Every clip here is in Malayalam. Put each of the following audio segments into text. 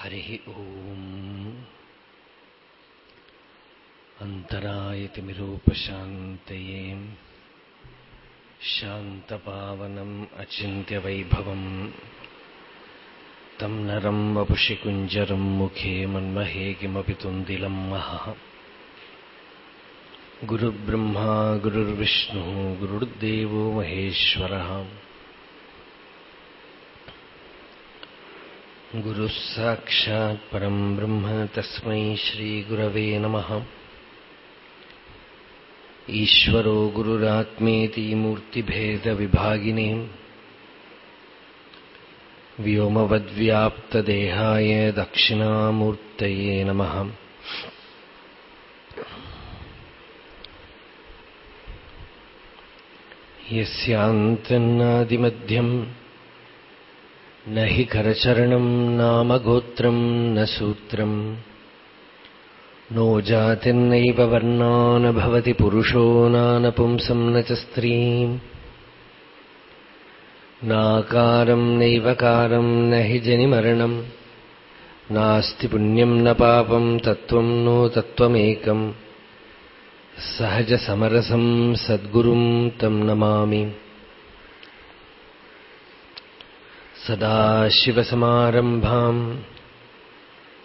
हरिः ॐ अन्तरायतिमिरूपशान्तये शान्तपावनम् अचिन्त्यवैभवम्। तं नरम् वपुषि कुञ्जरम् मुखे मन्महे किमपि तुन्दिलम् महः। गुरुब्रह्मा गुरुर्विष्णुः गुरुर्देवो महेश्वरः गुरुः साक्षात् परम् ब्रह्म तस्मै श्रीगुरवे नमः। ईश्वरो गुरुरात्मेति मूर्तिभेदविभागिने व्योमवद्व्याप्तदेहाय दक्षिणामूर्तये नमः। यस्यान्तन्नादिमध्यम् न हि करचरणम् नाम गोत्रम् न सूत्रम् नो जातिर्नैव वर्णो न भवति पुरुषो नानपुंसम् न च स्त्रीम् नाकारम् नैवकारम् न हि जनिमरणम् नास्ति पुण्यम् न पापम् तत्त्वम् नो तत्त्वमेकम् सहजसमरसम् सद्गुरुम् तम् नमामि सदाशिवसमारम्भाम्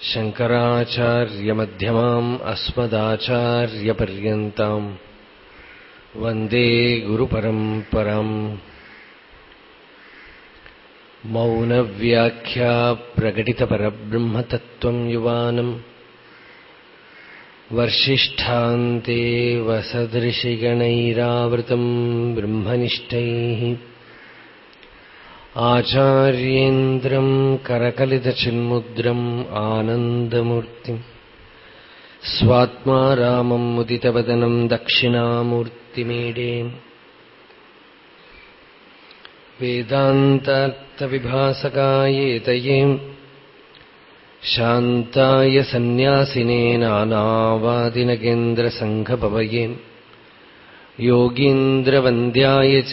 शङ्कराचार्यमध्यमाम् अस्मदाचार्यपर्यन्ताम् वन्दे गुरुपरम्पराम् मौनव्याख्या प्रकटितपरब्रह्मतत्त्वम् युवानम् वर्षिष्ठान्ते वसदृशिगणैरावृतम् ब्रह्मनिष्ठैः आचार्येन्द्रम् करकलितचिन्मुद्रम् आनन्दमूर्तिम् स्वात्मा रामम् मुदितवदनम् दक्षिणामूर्तिमीडे वेदान्तार्थविभासकायेतये शान्ताय सन्न्यासिने नानावादिनगेन्द्रसङ्घपवये योगीन्द्रवन्द्याय च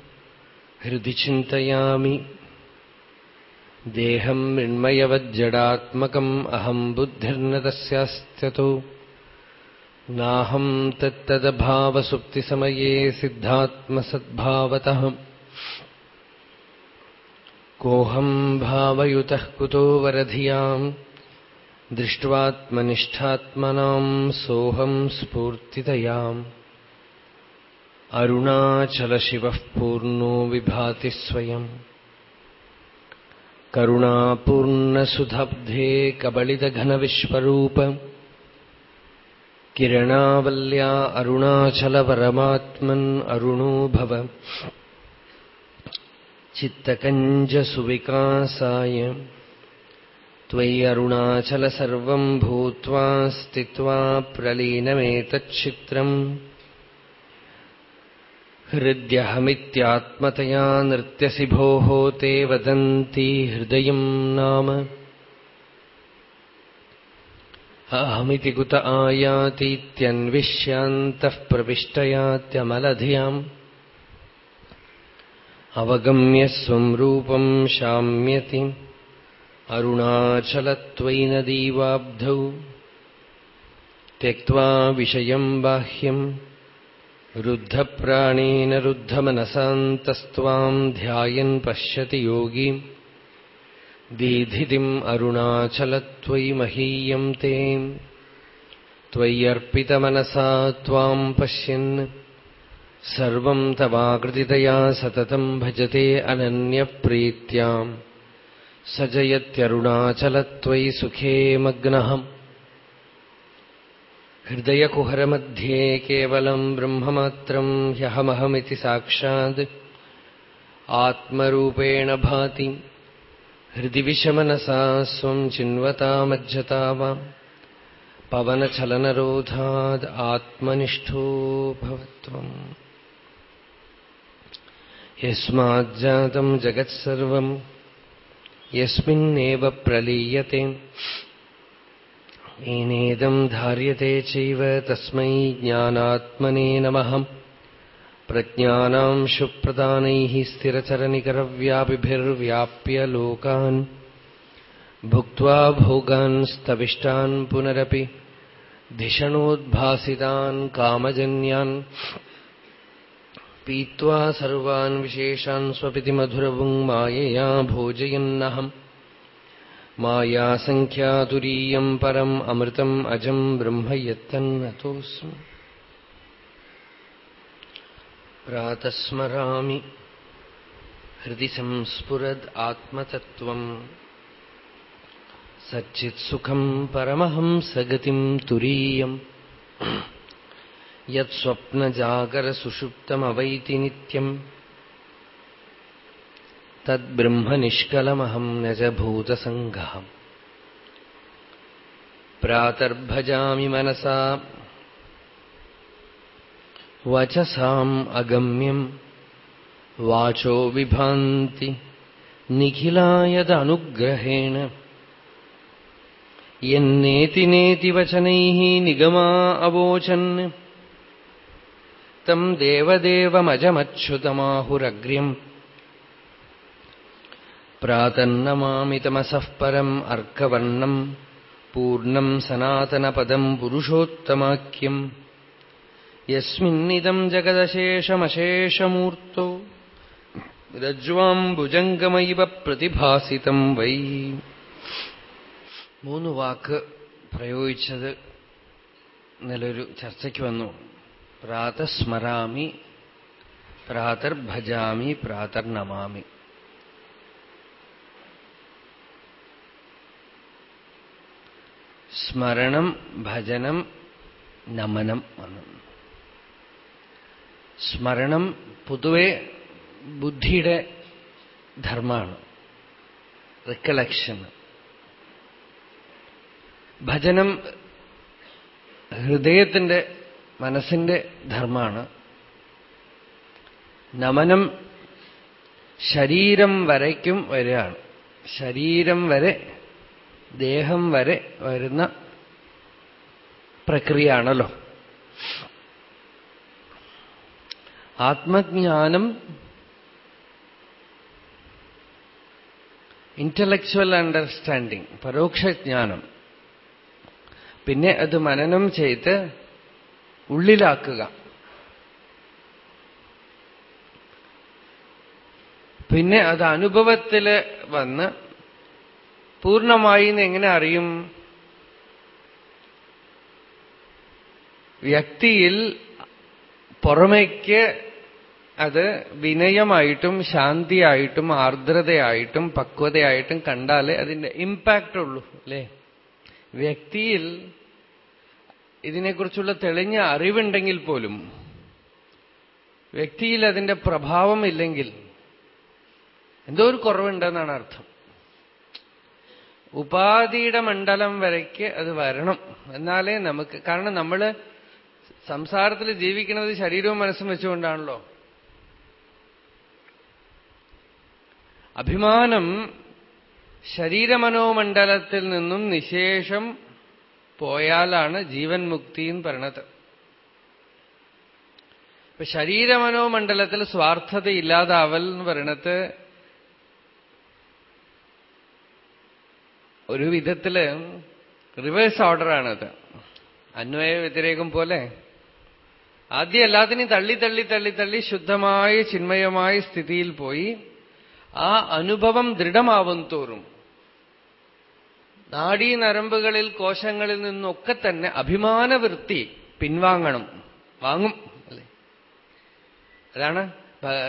हृदि चिन्तयामि। देहम् मृण्मयवज्जडात्मकम् अहम् बुद्धिर्न तस्यास्त्यतो नाहम् तत्तदभावसुप्तिसमये सिद्धात्मसद्भावतः। कोऽहम् भावयुतः कुतो वरधियाम्। दृष्ट्वात्मनिष्ठात्मनाम् सोऽहम् अरुणाचलशिवः पूर्णो विभाति स्वयम् करुणापूर्णसुधब्धे कबलितघनविश्वरूप। किरणावल्या अरुणाचलपरमात्मन् अरुणो भव। चित्तकञ्जसुविकासाय। त्वयि अरुणाचल सर्वम् भूत्वा स्थित्वा हृद्यहमित्यात्मतया नृत्यसि भोः ते वदन्ति हृदयम् नाम अहमिति कुत आयातीत्यन्विष्यान्तः प्रविष्टयात्यमलधियाम् अवगम्य स्वम् रूपम् शाम्यति अरुणाचलत्वयि नदीवाब्धौ त्यक्त्वा विषयम् बाह्यम् रुद्धप्राणेन रुद्धमनसान्तस्त्वाम् ध्यायन् पश्यति योगी दीधितिम् अरुणाचलत्वयि महीयम् ते त्वय्यर्पितमनसा त्वाम् पश्यन् सर्वम् तवाकृतितया सततम् भजते अनन्यप्रीत्याम् स जयत्यरुणाचलत्वयि सुखे मग्नः हृदयकुहरमध्ये कवल ब्रह्ममात्रम् ह्यहमहमिति साक्षा आत्मेण भाति, हृदि विषमनसा स्वम् चिन्वतामज्जता वा पवनचलनरोधाद् आत्मनिष्ठो भवत्वम्। यस्माज्जातम् प्रलीयते। ഏനേദം ധാര്യത്തെ ചൈവ തസ്മൈ ജ്ഞാനാത്മനേ നമഹം. പ്രജ്ഞാനാം ശുപ്രദാനൈ സ്ഥിരചരനികരവ്യാപിഭിർവ്യാപ്യ ലോകാൻ. ഭുക്വാ ഭോഗാൻ സ്തവിഷ്ടാൻ പുനരപി. ധിഷണോദ്ഭാസിതാൻ കാമജന്യാൻ. പീത്വാ സർവാൻ വിശേഷാൻ സ്വപിതി മധുരവും മായയാ ഭോജയന്നഹം. मायासङ्ख्यातुरीयम् परम् अमृतम् अजम् ब्रह्म यत्तन्नतोऽस्मि प्रातस्मरामि हृदि संस्फुरद् आत्मतत्त्वम् सच्चित्सुखम् परमहंसगतिम् तुरीयम् यत्स्वप्नजागरसुषुप्तमवैति नित्यम् तद्ब्रह्मनिष्कलमहम् न च भूतसङ्गः प्रातर्भजामि मनसा वचसाम् अगम्यम् वाचो विभान्ति निखिलायदनुग्रहेण यन्नेति नेति वचनैः निगमा अवोचन् तम् देवदेवमजमच्युतमाहुरग्र्यम् प्रातन्नमामि तमसः परम् अर्कवर्णम् पूर्णम् सनातनपदम् पुरुषोत्तमाख्यम् യസ്മിന്നിതം ജഗദശേഷമശേഷമൂർത്തോ രജ്വാംബുജംഗമൈവ പ്രതിഭാസിതം വൈ മൂന്ന് വാക്ക് പ്രയോഗിച്ചത് ഇന്നലൊരു ചർച്ചയ്ക്ക് വന്നു പ്രാതസ്മരാമി പ്രാതർഭജാമി പ്രാതർനമാമി സ്മരണം ഭജനം നമനം വന്നു. സ്മരണം പൊതുവെ ബുദ്ധിയുടെ ധർമ്മമാണ്. റിക്കലക്ഷൻ ഭജനം ഹൃദയത്തിന്റെ മനസ്സിന്റെ ധർമ്മമാണ്. നമനം ശരീരം വരയ്ക്കും വരികയാണ് ശരീരം വരെ ദേഹം വരെ വരുന്ന പ്രക്രിയയാണല്ലോ. ആത്മജ്ഞാനം ഇന്റലക്ച്വൽ അണ്ടർസ്റ്റാൻഡിങ് പരോക്ഷജ്ഞാനം പിന്നെ അത് മനനം ചെയ്ത് ഉള്ളിലാക്കുക. പിന്നെ അത് അനുഭവത്തിൽ വന്ന് പൂർണമായി എങ്ങനെ അറിയും? വ്യക്തിയിൽ പുറമേക്ക് അത് വിനയമായിട്ടും ശാന്തിയായിട്ടും ആർദ്രതയായിട്ടും പക്വതയായിട്ടും കണ്ടാലേ അതിന്റെ ഇമ്പാക്റ്റ് ഉള്ളൂ അല്ലേ? വ്യക്തിയിൽ ഇതിനെക്കുറിച്ചുള്ള തെളിഞ്ഞ അറിവുണ്ടെങ്കിൽ പോലും വ്യക്തിയിൽ അതിന്റെ പ്രഭാവം ഇല്ലെങ്കിൽ എന്തോ ഒരു കുറവുണ്ടെന്നാണ് അർത്ഥം. ഉപാധിയുടെ മണ്ഡലം വരയ്ക്ക് അത് വരണം. എന്നാലേ നമുക്ക് കാരണം നമ്മൾ സംസാരത്തിൽ ജീവിക്കുന്നത് ശരീരവും മനസ്സും വെച്ചുകൊണ്ടാണല്ലോ. അഭിമാനം ശരീരമനോമണ്ഡലത്തിൽ നിന്നും നിശേഷം പോയാലാണ് ജീവൻ മുക്തി എന്ന് പറയണത് ശരീരമനോമണ്ഡലത്തിൽ സ്വാർത്ഥത ഇല്ലാതാവൽ എന്ന് പറയണത് ഒരു വിധത്തിൽ റിവേഴ്സ് ഓർഡറാണത് അന്വയ വ്യതിരേകം പോലെ. ആദ്യം എല്ലാത്തിനെയും തള്ളി തള്ളി തള്ളി തള്ളി ശുദ്ധമായ ചിന്മയമായ സ്ഥിതിയിൽ പോയി. ആ അനുഭവം ദൃഢമാവും തോറും. നാഡീ നരമ്പുകളിൽ കോശങ്ങളിൽ നിന്നൊക്കെ തന്നെ അഭിമാനവൃത്തി പിൻവാങ്ങണം. വാങ്ങും. അല്ലേ? അതാണ്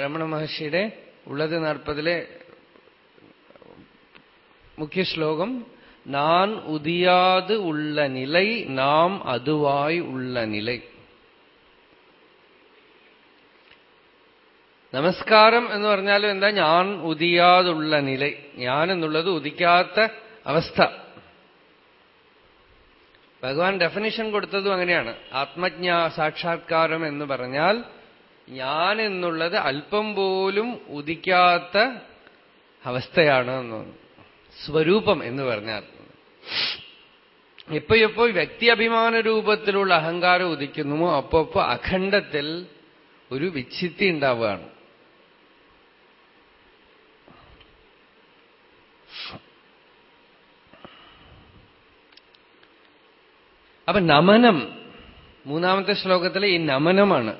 രമണ മഹർഷിയുടെ ഉള്ളത് നാൽപ്പതിലെ മുഖ്യ ശ്ലോകം. നാൻ ഉദിയാത് ഉള്ള நிலை നാം അതുവായി ഉള്ള நிலை. നമസ്കാരം എന്ന് പറഞ്ഞാലും എന്താ? ഞാൻ ഉദിയാതുള്ള നില. ഞാൻ എന്നുള്ളത് ഉദിക്കാത്ത അവസ്ഥ. ഭഗവാൻ ഡെഫിനിഷൻ കൊടുത്തതും അങ്ങനെയാണ്. ആത്മജ്ഞാ സാക്ഷാത്കാരം എന്ന് പറഞ്ഞാൽ ഞാൻ എന്നുള്ളത് അല്പം പോലും ഉദിക്കാത്ത അവസ്ഥയാണ് എന്ന്. സ്വരൂപം എന്ന് പറഞ്ഞാൽ. എപ്പോ എപ്പോ വ്യക്തി അഭിമാന രൂപത്തിലുള്ള അഹങ്കാരം ഉദിക്കുന്നുമോ അപ്പപ്പോ അപ്പോ അഖണ്ഡത്തിൽ ഒരു വിച്ഛിത്തി ഉണ്ടാവുകയാണ്. അപ്പൊ നമനം മൂന്നാമത്തെ ശ്ലോകത്തിലെ ഈ നമനമാണ്.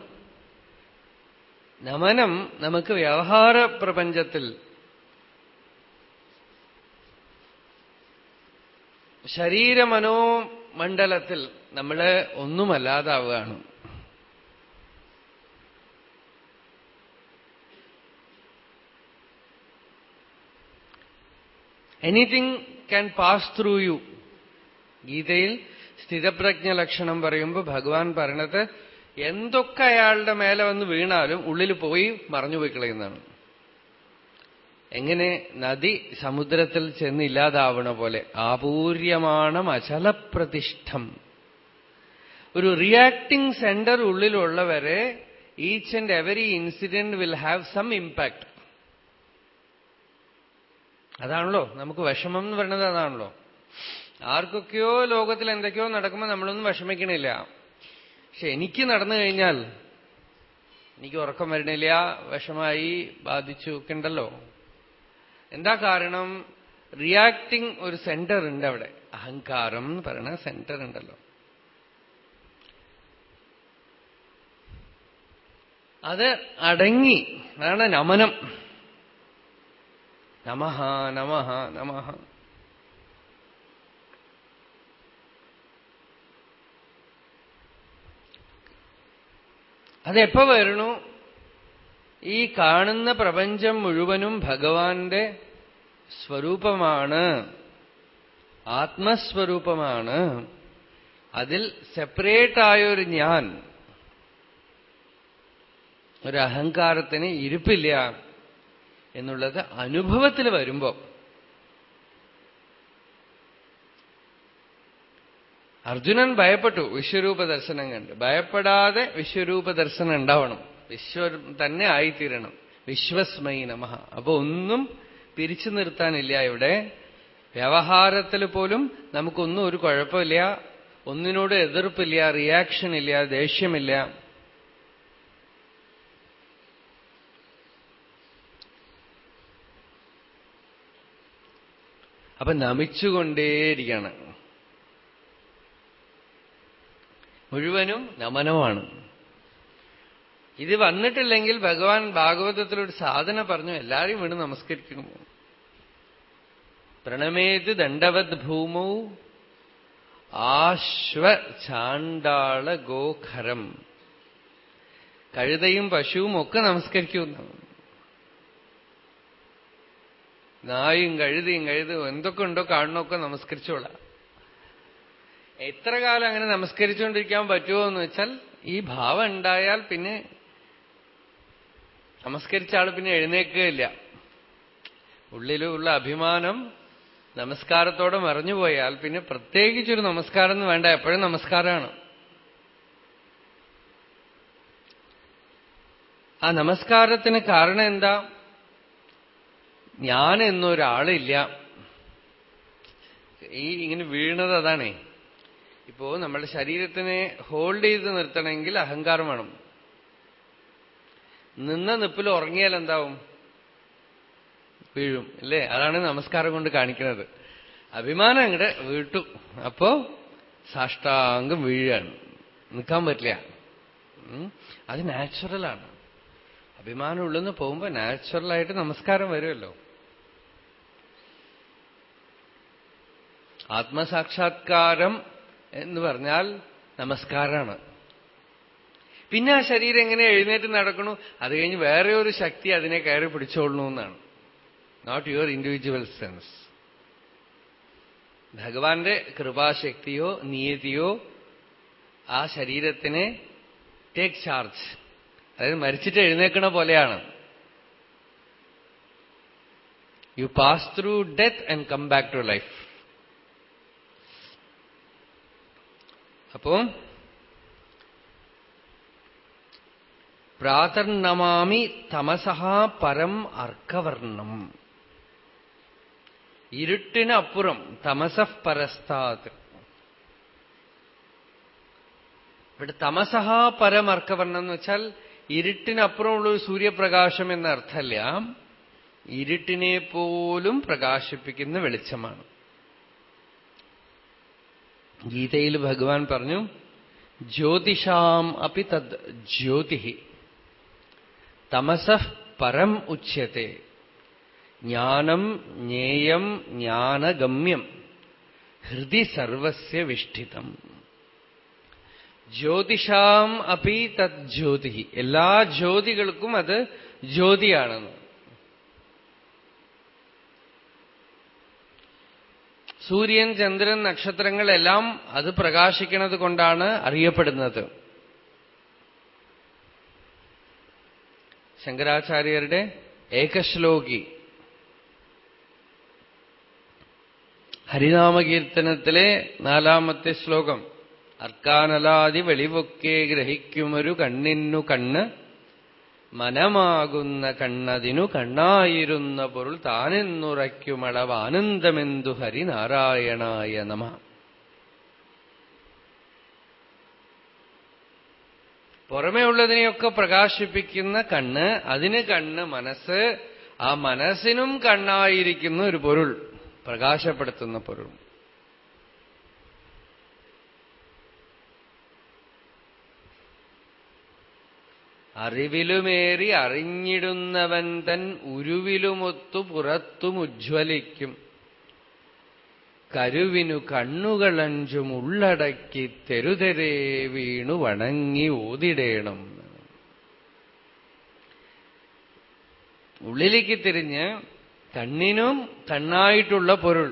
നമനം നമുക്ക് വ്യവഹാര പ്രപഞ്ചത്തിൽ ശരീരമനോമണ്ഡലത്തിൽ നമ്മൾ ഒന്നുമല്ലാതാവുകയാണ്. Anything can pass through you ഗീതയിൽ സ്ഥിതപ്രജ്ഞ ലക്ഷണം പറയുമ്പോൾ ഭഗവാൻ പറയണത് എന്തൊക്കെ അയാളുടെ മേലെ വന്ന് വീണാലും ഉള്ളിൽ പോയി മറഞ്ഞുപോയി കളയുന്നതാണ്. എങ്ങനെ നദി സമുദ്രത്തിൽ ചെന്ന് ഇല്ലാതാവണ പോലെ ആപൂര്യമാണം അചലപ്രതിഷ്ഠം. ഒരു reacting centre ഉള്ളിലുള്ളവരെ each and every incident will have some impact അതാണല്ലോ നമുക്ക് വിഷമം എന്ന് പറയുന്നത് അതാണല്ലോ. ആർക്കൊക്കെയോ ലോകത്തിൽ എന്തൊക്കെയോ നടക്കുമ്പോൾ നമ്മളൊന്നും വിഷമിക്കണില്ല. പക്ഷെ എനിക്ക് നടന്നു കഴിഞ്ഞാൽ എനിക്ക് ഉറക്കം വരണില്ല വിഷമായി ബാധിച്ചു ഒക്കെ ഉണ്ടല്ലോ. എന്താ കാരണം? റിയാക്ടിങ് ഒരു സെന്റർ ഉണ്ട് അവിടെ. അഹങ്കാരം എന്ന് പറയുന്ന സെന്റർ ഉണ്ടല്ലോ. അത് അടങ്ങി. അതാണ് നമനം. നമഹ നമഹ നമഹ. അതെപ്പോ വരണു ഈ കാണുന്ന പ്രപഞ്ചം മുഴുവനും ഭഗവാന്റെ സ്വരൂപമാണ്. ആത്മസ്വരൂപമാണ്. അതിൽ സെപ്പറേറ്റായൊരു ഞാൻ. ഒരു അഹങ്കാരത്തിന് ഇരിപ്പില്ല എന്നുള്ളത് അനുഭവത്തിൽ വരുമ്പോ. അർജുനൻ ഭയപ്പെട്ടു വിശ്വരൂപ ദർശനം കണ്ട്. ഭയപ്പെടാതെ വിശ്വരൂപ ദർശനം ഉണ്ടാവണം. വിശ്വ തന്നെ ആയിത്തീരണം. വിശ്വസ്മൈ നമ. അപ്പൊ ഒന്നും പിരിച്ചു നിർത്താനില്ല ഇവിടെ. വ്യവഹാരത്തിൽ പോലും നമുക്കൊന്നും ഒരു കുഴപ്പമില്ല. ഒന്നിനോട് എതിർപ്പില്ല റിയാക്ഷൻ ഇല്ല ദേഷ്യമില്ല. അപ്പൊ നമിച്ചുകൊണ്ടേയിരിക്കണം. മുഴുവനും നമനമാണ്. ഇത് വന്നിട്ടില്ലെങ്കിൽ ഭഗവാൻ ഭാഗവതത്തിലൊരു സാധന പറഞ്ഞു എല്ലാരെയും വീണ് നമസ്കരിക്കണം പ്രണമേത് ദണ്ഡവത് ഭൂമൗ ആശ്വചാണ്ടാള ഗോഖരം കഴുതയും പശുവും ഒക്കെ നമസ്കരിക്കുന്നു. നായും കഴുതയും കഴുതും എന്തൊക്കെ ഉണ്ടോ കാണണമൊക്കെ നമസ്കരിച്ചോളാം. എത്ര കാലം അങ്ങനെ നമസ്കരിച്ചുകൊണ്ടിരിക്കാൻ പറ്റുമോ എന്ന് വെച്ചാൽ ഈ ഭാവം ഉണ്ടായാൽ പിന്നെ നമസ്കരിച്ച ആൾ പിന്നെ എഴുന്നേക്കുകയില്ല. ഉള്ളിലുള്ള അഭിമാനം നമസ്കാരത്തോടെ മറിഞ്ഞുപോയാൽ പിന്നെ പ്രത്യേകിച്ചൊരു നമസ്കാരം എന്ന് വേണ്ട. എപ്പോഴും നമസ്കാരമാണ്. ആ നമസ്കാരത്തിന് കാരണം എന്താ? ഞാൻ എന്നൊരാളില്ല ഈ ഇങ്ങനെ വീണത് അതാണേ. ഇപ്പോ നമ്മുടെ ശരീരത്തിനെ ഹോൾഡ് ചെയ്ത് നിർത്തണമെങ്കിൽ അഹങ്കാരം വേണം. നിന്ന നിപ്പിൽ ഉറങ്ങിയാൽ എന്താവും? വീഴും അല്ലേ? അതാണ് നമസ്കാരം കൊണ്ട് കാണിക്കുന്നത്. അഭിമാനം അങ്ങടെ വീട്ടു. അപ്പോ സാഷ്ടാംഗം വീഴാണ് നിൽക്കാൻ പറ്റില്ല. അത് നാച്ചുറലാണ് അഭിമാനം ഉള്ളെന്ന് പോകുമ്പോ നാച്ചുറലായിട്ട് നമസ്കാരം വരുമല്ലോ. ആത്മസാക്ഷാത്കാരം എന്ന് പറഞ്ഞാൽ നമസ്കാരമാണ്. പിന്നെ ആ ശരീരം എങ്ങനെ എഴുന്നേറ്റ് നടക്കണു? അത് കഴിഞ്ഞ് വേറെ ഒരു ശക്തി അതിനെ കയറി പിടിച്ചോളണു എന്നാണ്. നോട്ട് യുവർ ഇൻഡിവിജ്വൽ സെൻസ് ഭഗവാന്റെ കൃപാശക്തിയോ നിയതിയോ ആ ശരീരത്തിനെ ടേക്ക് ചാർജ് അതായത് മരിച്ചിട്ട് എഴുന്നേക്കണ പോലെയാണ്. You pass through death and come back to life അപ്പോ പ്രാതർനമാമി തമസഹ പരം അർക്കവർണം ഇരുട്ടിനപ്പുറം തമസഃ പരസ്താത്. ഇവിടെ തമസഹ പരം അർക്കവർണം എന്ന് വെച്ചാൽ ഇരുട്ടിനപ്പുറമുള്ള ഒരു സൂര്യപ്രകാശം എന്ന അർത്ഥമല്ല ഇരുട്ടിനെ പോലും പ്രകാശിപ്പിക്കുന്ന വെളിച്ചമാണ്. ഗീതയിൽ ഭഗവാൻ പറഞ്ഞു ജ്യോതിഷാം അപ്പി തദ് ജ്യോതി തമസഃ പരം ഉച്യത്തെ. ജ്ഞാനം ജ്ഞേയം ജ്ഞാനഗമ്യം. ഹൃദി സർവസ്യ വിഷ്ഠിതം. ജ്യോതിഷാം അപി തത് ജ്യോതി എല്ലാ ജ്യോതികൾക്കും അത് ജ്യോതിയാണെന്ന്. സൂര്യൻ ചന്ദ്രൻ നക്ഷത്രങ്ങളെല്ലാം അത് പ്രകാശിക്കുന്നത് കൊണ്ടാണ് അറിയപ്പെടുന്നത്. ശങ്കരാചാര്യരുടെ ഏകശ്ലോകി. ഹരിനാമകീർത്തനത്തിലെ നാലാമത്തെ ശ്ലോകം. അർക്കാനലാതി വെളിവൊക്കെ ഗ്രഹിക്കുമൊരു കണ്ണിനു കണ്ണ് മനമാകുന്ന കണ്ണതിനു കണ്ണായിരുന്ന പൊരുൾ താനെന്നുറയ്ക്കുമളവ് ആനന്ദമെന്തു ഹരിനാരായണായ നമ. പുറമേ ഉള്ളതിനെയൊക്കെ പ്രകാശിപ്പിക്കുന്ന കണ്ണ് അതിന് കണ്ണ് മനസ്സ് ആ മനസ്സിനും കണ്ണായിരിക്കുന്ന ഒരു പൊരുൾ പ്രകാശപ്പെടുത്തുന്ന പൊരുൾ. അറിവിലുമേറി അറിഞ്ഞിടുന്നവൻ തൻ ഉരുവിലുമൊത്തു പുറത്തും ഉജ്ജ്വലിക്കും. കരുവിനു കണ്ണുകളഞ്ചും ഉള്ളടക്കി തെരുതെരേ വീണു വണങ്ങി ഓതിടേണം. ഉള്ളിലേക്ക് തിരിഞ്ഞ് കണ്ണിനും കണ്ണായിട്ടുള്ള പൊരുൾ.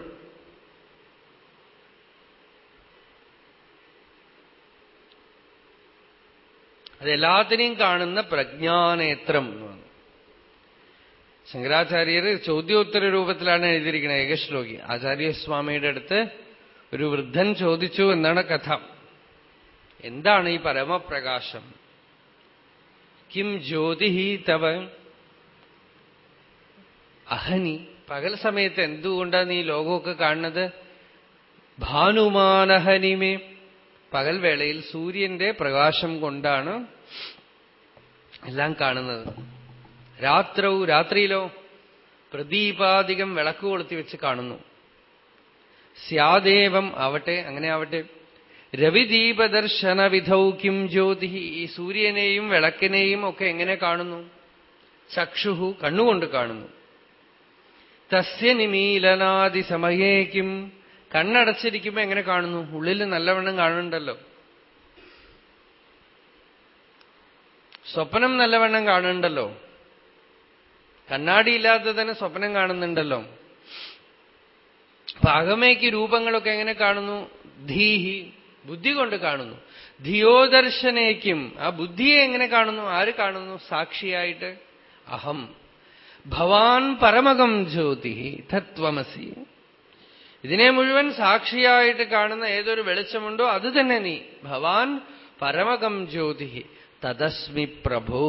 അതെല്ലാത്തിനെയും കാണുന്ന പ്രജ്ഞാനേത്രം എന്ന് ശങ്കരാചാര്യർ ചോദ്യോത്തര രൂപത്തിലാണ് എഴുതിയിരിക്കുന്നത് ഏകശ്ലോകി. ആചാര്യസ്വാമിയുടെ അടുത്ത് ഒരു വൃദ്ധൻ ചോദിച്ചു എന്നാണ് കഥ. എന്താണ് ഈ പരമപ്രകാശം? കിം ജ്യോതി തവ അഹനി. പകൽ സമയത്ത് എന്തുകൊണ്ടാണ് ഈ ലോകമൊക്കെ കാണുന്നത്? ഭാനുമാനഹനിമേ പകൽ വേളയിൽ സൂര്യന്റെ പ്രകാശം കൊണ്ടാണ് എല്ലാം കാണുന്നത്. രാത്രവും രാത്രിയിലോ പ്രദീപാധികം വിളക്ക് കൊളുത്തി വെച്ച് കാണുന്നു. സ്യാദേവം ആവട്ടെ അങ്ങനെ ആവട്ടെ. രവിദീപദർശന കിം ജ്യോതി ഈ സൂര്യനെയും വിളക്കിനെയും ഒക്കെ എങ്ങനെ കാണുന്നു? ചക്ഷുഹു കണ്ണുകൊണ്ട് കാണുന്നു. തസ്യ നിമീലനാദി സമയേക്കും കണ്ണടച്ചിരിക്കുമ്പോ എങ്ങനെ കാണുന്നു? ഉള്ളിൽ നല്ലവണ്ണം കാണുന്നുണ്ടല്ലോ. സ്വപ്നം നല്ലവണ്ണം കാണുന്നുണ്ടല്ലോ. കണ്ണാടിയില്ലാതെ തന്നെ സ്വപ്നം കാണുന്നുണ്ടല്ലോ. അപ്പൊ അകമേക്ക് രൂപങ്ങളൊക്കെ എങ്ങനെ കാണുന്നു? ധീഹി ബുദ്ധി കൊണ്ട് കാണുന്നു. ധിയോദർശനേക്കും ആ ബുദ്ധിയെ എങ്ങനെ കാണുന്നു? ആര് കാണുന്നു? സാക്ഷിയായിട്ട് അഹം. ഭവാൻ പരമകം ജ്യോതി തത്വമസി. ഇതിനെ മുഴുവൻ സാക്ഷിയായിട്ട് കാണുന്ന ഏതൊരു വെളിച്ചമുണ്ടോ അത് തന്നെ നീ. ഭവാൻ പരമകം ജ്യോതി തദസ്മി പ്രഭോ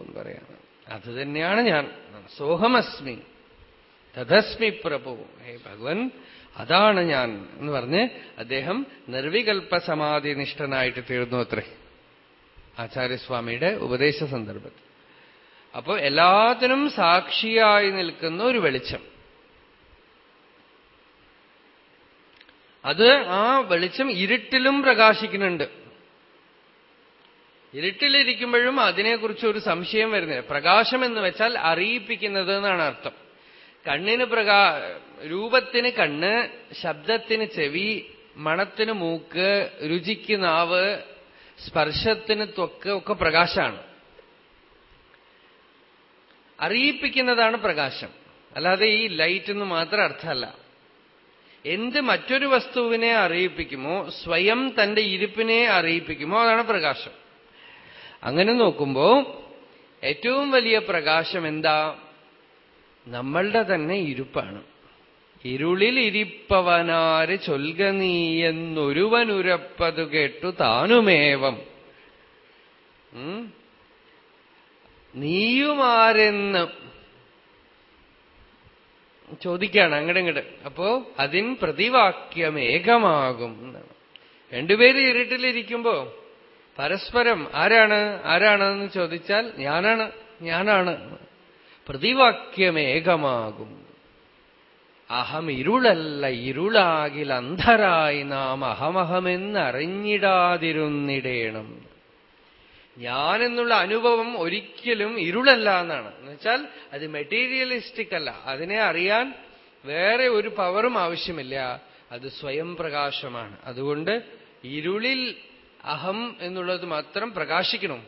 എന്ന് പറയാണ് അത് തന്നെയാണ് ഞാൻ. സോഹമസ്മി. തഥസ്മി പ്രഭു. ഹേ ഭഗവൻ അതാണ് ഞാൻ എന്ന് പറഞ്ഞ് അദ്ദേഹം നിർവികൽപ്പ സമാധിനിഷ്ഠനായിട്ട് തീർന്നു അത്രേ. ആചാര്യസ്വാമിയുടെ ഉപദേശ സന്ദർഭത്തിൽ. അപ്പോൾ എല്ലാത്തിനും സാക്ഷിയായി നിൽക്കുന്ന ഒരു വെളിച്ചം. അത് ആ വെളിച്ചം ഇരുട്ടിലും പ്രകാശിക്കുന്നുണ്ട്. ഇരുട്ടിലിരിക്കുമ്പോഴും അതിനെക്കുറിച്ച് ഒരു സംശയം വരുന്നില്ല. പ്രകാശം എന്ന് വെച്ചാൽ അറിയിപ്പിക്കുന്നത് എന്നാണ് അർത്ഥം. കണ്ണിന് പ്രകാ രൂപത്തിന് കണ്ണ് ശബ്ദത്തിന് ചെവി മണത്തിന് മൂക്ക് രുചിക്ക് നാവ് സ്പർശത്തിന് ത്വക്ക് ഒക്കെ പ്രകാശമാണ്. അറിയിപ്പിക്കുന്നതാണ് പ്രകാശം. അല്ലാതെ ഈ ലൈറ്റ് എന്ന് മാത്രം അർത്ഥമല്ല. എന്ത് മറ്റൊരു വസ്തുവിനെ അറിയിപ്പിക്കുമോ സ്വയം തന്റെ ഇരിപ്പിനെ അറിയിപ്പിക്കുമോ അതാണ് പ്രകാശം. അങ്ങനെ നോക്കുമ്പോ ഏറ്റവും വലിയ പ്രകാശം എന്താ? നമ്മളുടെ തന്നെ ഇരുപ്പാണ്. ഇരുളിൽ ഇരിപ്പവനാര് ചൊൽക നീയെന്നൊരുവനുരപ്പതു കേട്ടു താനുമേവം. നീയുമാരെന്ന് ചോദിക്കുകയാണ് അങ്ങടെ ഇങ്ങട്. അപ്പോ അതിൻ പ്രതിവാക്യം ഏകമാകും രണ്ടുപേര് ഇരുട്ടിലിരിക്കുമ്പോ പരസ്പരം ആരാണ് ആരാണെന്ന് ചോദിച്ചാൽ ഞാനാണ് ഞാനാണ്. പ്രതിവാക്യമേകമാകും അഹം ഇരുളല്ല ഇരുളാകിൽ അന്ധരായി നാം അഹമഹമെന്ന് അറിഞ്ഞിടാതിരുന്നിടേണം ഞാനെന്നുള്ള അനുഭവം ഒരിക്കലും ഇരുളല്ല എന്നാണ്. എന്നുവെച്ചാൽ അത് മെറ്റീരിയലിസ്റ്റിക് അല്ല. അതിനെ അറിയാൻ വേറെ ഒരു പവറും ആവശ്യമില്ല. അത് സ്വയം പ്രകാശമാണ്. അതുകൊണ്ട് ഇരുളിൽ അഹം എന്നുള്ളത് മാത്രം പ്രകാശിക്കണം.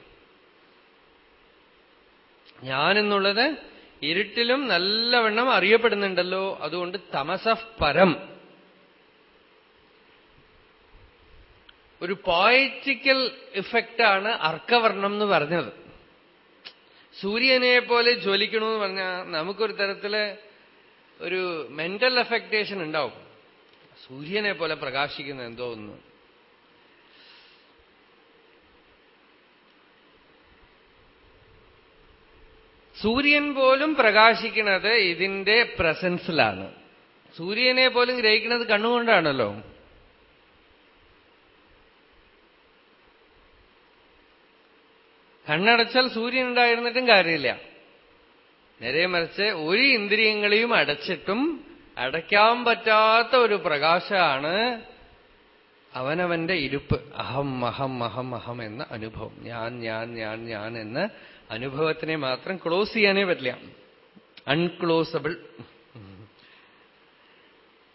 ഞാൻ എന്നുള്ളത് ഇരുട്ടിലും നല്ലവണ്ണം അറിയപ്പെടുന്നുണ്ടല്ലോ. അതുകൊണ്ട് തമസഫ് പരം. ഒരു പോയറ്റിക്കൽ ഇഫക്റ്റാണ് അർക്കവർണം എന്ന് പറഞ്ഞത്. സൂര്യനെ പോലെ ജ്വലിക്കണമെന്ന് പറഞ്ഞാൽ നമുക്കൊരു തരത്തിൽ ഒരു മെന്റൽ എഫക്റ്റേഷൻ ഉണ്ടാവും. സൂര്യനെ പോലെ പ്രകാശിക്കുന്ന എന്തോ ഒന്ന്. സൂര്യൻ പോലും പ്രകാശിക്കുന്നത് ഇതിന്റെ പ്രസൻസിലാണ്. സൂര്യനെ പോലും ഗ്രഹിക്കുന്നത് കണ്ണുകൊണ്ടാണല്ലോ. കണ്ണടച്ചാൽ സൂര്യൻ ഉണ്ടായിരുന്നിട്ടും കാര്യമില്ല. നേരെ മറിച്ച് ഒരു ഇന്ദ്രിയങ്ങളെയും അടച്ചിട്ടും അടയ്ക്കാൻ പറ്റാത്ത ഒരു പ്രകാശമാണ് അവനവന്റെ ഇരുപ്പ്. അഹം അഹം അഹം അഹം എന്ന അനുഭവം. ഞാൻ ഞാൻ ഞാൻ ഞാൻ എന്ന അനുഭവത്തിനെ മാത്രം ക്ലോസ് ചെയ്യാനേ പറ്റില്ല. അൺക്ലോസബിൾ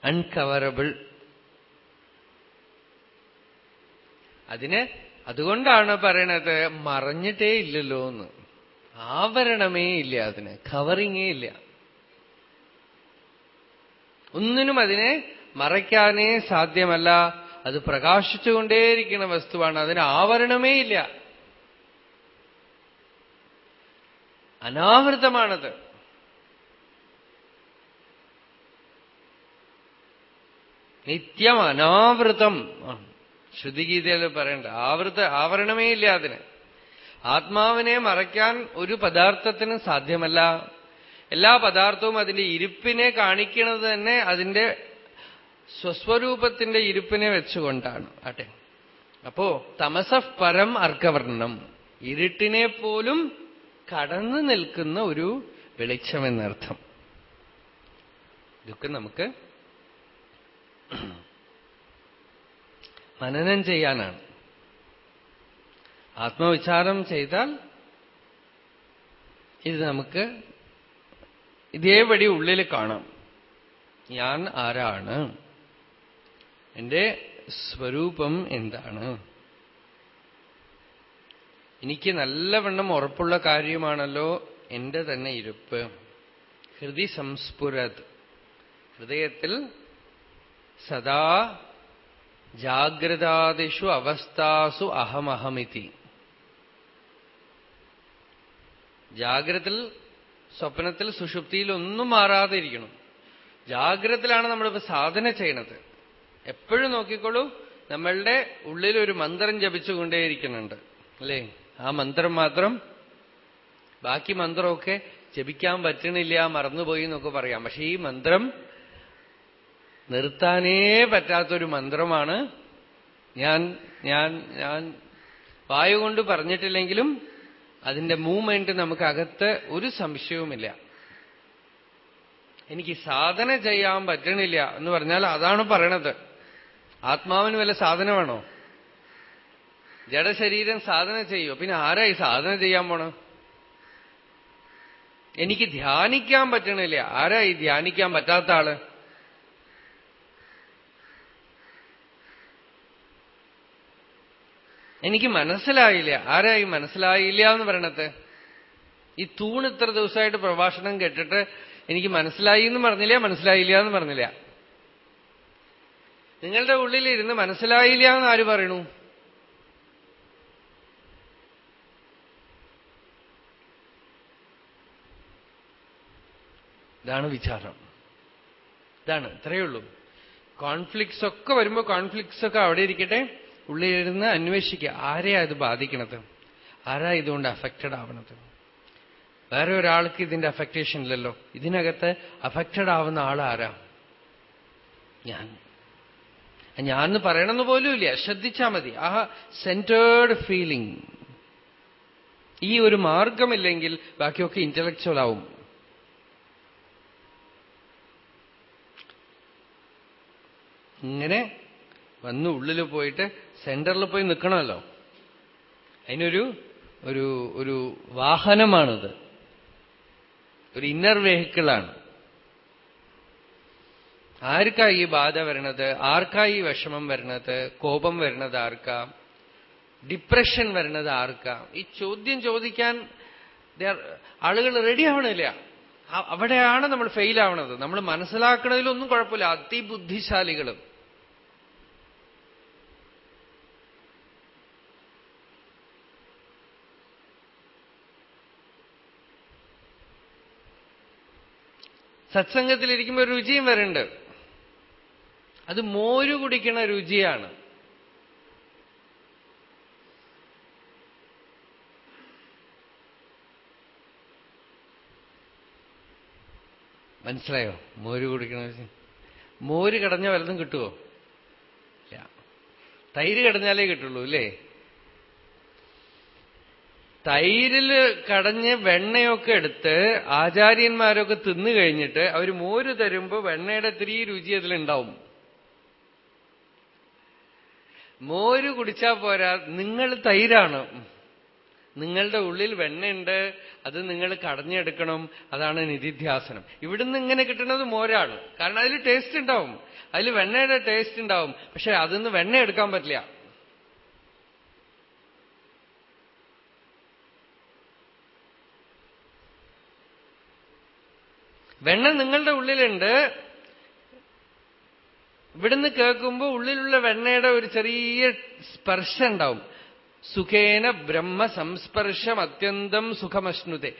അൺകവറബിൾ. അതിന് അതുകൊണ്ടാണ് പറയണത് മറഞ്ഞിട്ടേ ഇല്ലല്ലോ എന്ന്. ആവരണമേ ഇല്ല അതിന് കവറിങ്ങേ ഇല്ല. ഒന്നിനും അതിനെ മറയ്ക്കാനേ സാധ്യമല്ല. അത് പ്രകാശിച്ചുകൊണ്ടേയിരിക്കുന്ന വസ്തുവാണ് അതിന് ആവരണമേ ഇല്ല. അനാവൃതമാണത്. നിത്യം അനാവൃതം. ശ്രുതിഗീതയിൽ പറയണ്ട. ആവൃത ആവരണമേ ഇല്ല അതിന്. ആത്മാവിനെ മറയ്ക്കാൻ ഒരു പദാർത്ഥത്തിന് സാധ്യമല്ല. എല്ലാ പദാർത്ഥവും അതിന്റെ ഇരിപ്പിനെ കാണിക്കുന്നത് തന്നെ അതിന്റെ സ്വസ്വരൂപത്തിന്റെ ഇരിപ്പിനെ വെച്ചുകൊണ്ടാണ്. ആട്ടെ അപ്പോ തമസ പരം അർക്കവർണം. ഇരുട്ടിനെ പോലും കടന്നു നിൽക്കുന്ന ഒരു വെളിച്ചമെന്നർത്ഥം. ഇതൊക്കെ നമുക്ക് മനനം ചെയ്യാനാണ്. ആത്മവിചാരം ചെയ്താൽ ഇത് നമുക്ക് ഇതേപടി ഉള്ളിൽ കാണാം. ഞാൻ ആരാണ്? എന്റെ സ്വരൂപം എന്താണ്? എനിക്ക് നല്ലവണ്ണം ഉറപ്പുള്ള കാര്യമാണല്ലോ എന്റെ തന്നെ ഇരുപ്പ്. ഹൃദി സംസ്ഫുരത് ഹൃദയത്തിൽ സദാ ജാഗ്രതാദിഷു അവസ്ഥാസു അഹമഹമിതി. ജാഗ്രത്തിൽ സ്വപ്നത്തിൽ സുഷുപ്തിയിൽ ഒന്നും മാറാതെ ഇരിക്കണം ജാഗ്രതത്തിലാണ് നമ്മളിപ്പോ സാധന ചെയ്യണത്. എപ്പോഴും നോക്കിക്കോളൂ നമ്മളുടെ ഉള്ളിൽ ഒരു മന്ത്രം ജപിച്ചുകൊണ്ടേയിരിക്കുന്നുണ്ട്. അല്ലേ? ആ മന്ത്രം മാത്രം ബാക്കി മന്ത്രമൊക്കെ ജപിക്കാൻ പറ്റണില്ല മറന്നുപോയി എന്നൊക്കെ പറയാം. പക്ഷെ ഈ മന്ത്രം നിർത്താനേ പറ്റാത്തൊരു മന്ത്രമാണ്. ഞാൻ ഞാൻ ഞാൻ വായു കൊണ്ട് പറഞ്ഞിട്ടില്ലെങ്കിലും അതിന്റെ മൂവ്മെന്റ് നമുക്കകത്ത് ഒരു സംശയവുമില്ല. എനിക്ക് സാധന ചെയ്യാൻ പറ്റണില്ല എന്ന് പറഞ്ഞാൽ അതാണ് പറയണത്. ആത്മാവിന് വല്ല സാധനമാണോ? ജഡശരീരം സാധന ചെയ്യുമോ പിന്നെ ആരായി സാധന ചെയ്യാൻ പോണം? എനിക്ക് ധ്യാനിക്കാൻ പറ്റണില്ല. ആരായി ധ്യാനിക്കാൻ പറ്റാത്ത ആൾ? എനിക്ക് മനസ്സിലായില്ല. ആരായി മനസ്സിലായില്ല എന്ന് പറയണത്? ഈ തൂണ് ഇത്ര ദിവസമായിട്ട് പ്രഭാഷണം കേട്ടിട്ട് എനിക്ക് മനസ്സിലായി എന്ന് പറഞ്ഞില്ല മനസ്സിലായില്ല എന്ന് പറഞ്ഞില്ല. നിങ്ങളുടെ ഉള്ളിലിരുന്ന് മനസ്സിലായില്ല എന്ന് ആര് പറയണു? ഇതാണ് വിചാരം. ഇതാണ് ഇത്രയേ ഉള്ളൂ. കോൺഫ്ലിക്ട്സ് ഒക്കെ വരുമ്പോൾ കോൺഫ്ലിക്ട്സ് ഒക്കെ അവിടെ ഇരിക്കട്ടെ ഉള്ളിലിരുന്ന് അന്വേഷിക്കുക. ആരെയാ ഇത് ബാധിക്കണത്? ആരാ ഇതുകൊണ്ട് അഫക്റ്റഡ് ആവണത്? വേറെ ഒരാൾക്ക് ഇതിന്റെ അഫക്റ്റേഷൻ ഇല്ലല്ലോ. ഇതിനകത്ത് അഫക്റ്റഡ് ആവുന്ന ആൾ ആരാ? ഞാൻ. ഞാൻ പറയണമെന്ന് പോലും ഇല്ല. ശ്രദ്ധിച്ചാൽ മതി. ആ സെന്റേർഡ് ഫീലിംഗ് ഈ ഒരു മാർഗമില്ലെങ്കിൽ ബാക്കിയൊക്കെ ഇന്റലക്ച്വൽ ആവും. ഇങ്ങനെ വന്ന് ഉള്ളിൽ പോയിട്ട് സെന്ററിൽ പോയി നിൽക്കണമല്ലോ അതിനൊരു ഒരു ഒരു വാഹനമാണിത്. ഒരു ഇന്നർ വെഹിക്കിളാണ് ആർക്കാ ഈ ബാധ വരണത്? ആർക്കാ ഈ വിഷമം വരണത്? കോപം വരണത് ആർക്കാ? ഡിപ്രഷൻ വരണത് ആർക്കാ? ഈ ചോദ്യം ചോദിക്കാൻ ആളുകൾ റെഡി ആവണില്ല. അവിടെയാണ് നമ്മൾ ഫെയിൽ ആവണത്. നമ്മൾ മനസ്സിലാക്കണതിലൊന്നും കുഴപ്പമില്ല. അതിബുദ്ധിശാലികളും. സത്സംഗത്തിലിരിക്കുമ്പോൾ രുചിയും വരുന്നുണ്ട്. അത് മോര് കുടിക്കണ രുചിയാണ്. മനസ്സിലായോ? മോര് കുടിക്കണ മോര് കടഞ്ഞ വല്ലതും കിട്ടുമോ ഇല്ല. തൈര് കടഞ്ഞാലേ കിട്ടുള്ളൂ അല്ലേ തൈരിൽ കടഞ്ഞ് വെണ്ണയൊക്കെ എടുത്ത് ആചാര്യന്മാരൊക്കെ തിന്നു കഴിഞ്ഞിട്ട് അവർ മോര് തരുമ്പോ വെണ്ണയുടെ തിരി രുചി അതിലുണ്ടാവും. മോര് കുടിച്ചാ പോരാ നിങ്ങൾ തൈരാണ്. നിങ്ങളുടെ ഉള്ളിൽ വെണ്ണയുണ്ട് അത് നിങ്ങൾ കടഞ്ഞെടുക്കണം അതാണ് നിധിധ്യാസനം. ഇവിടുന്ന് ഇങ്ങനെ കിട്ടുന്നത് മോരാണ് കാരണം അതിൽ ടേസ്റ്റ് ഉണ്ടാവും. അതിൽ വെണ്ണയുടെ ടേസ്റ്റ് ഉണ്ടാവും. പക്ഷെ അതിന്ന് വെണ്ണ എടുക്കാൻ പറ്റില്ല. വെണ്ണ നിങ്ങളുടെ ഉള്ളിലുണ്ട്. ഇവിടുന്ന് കേൾക്കുമ്പോൾ ഉള്ളിലുള്ള വെണ്ണയുടെ ഒരു ചെറിയ സ്പർശം ഉണ്ടാവും. സുഖേന ബ്രഹ്മ സംസ്പർശം അത്യന്തം സുഖമശ്നുതെ.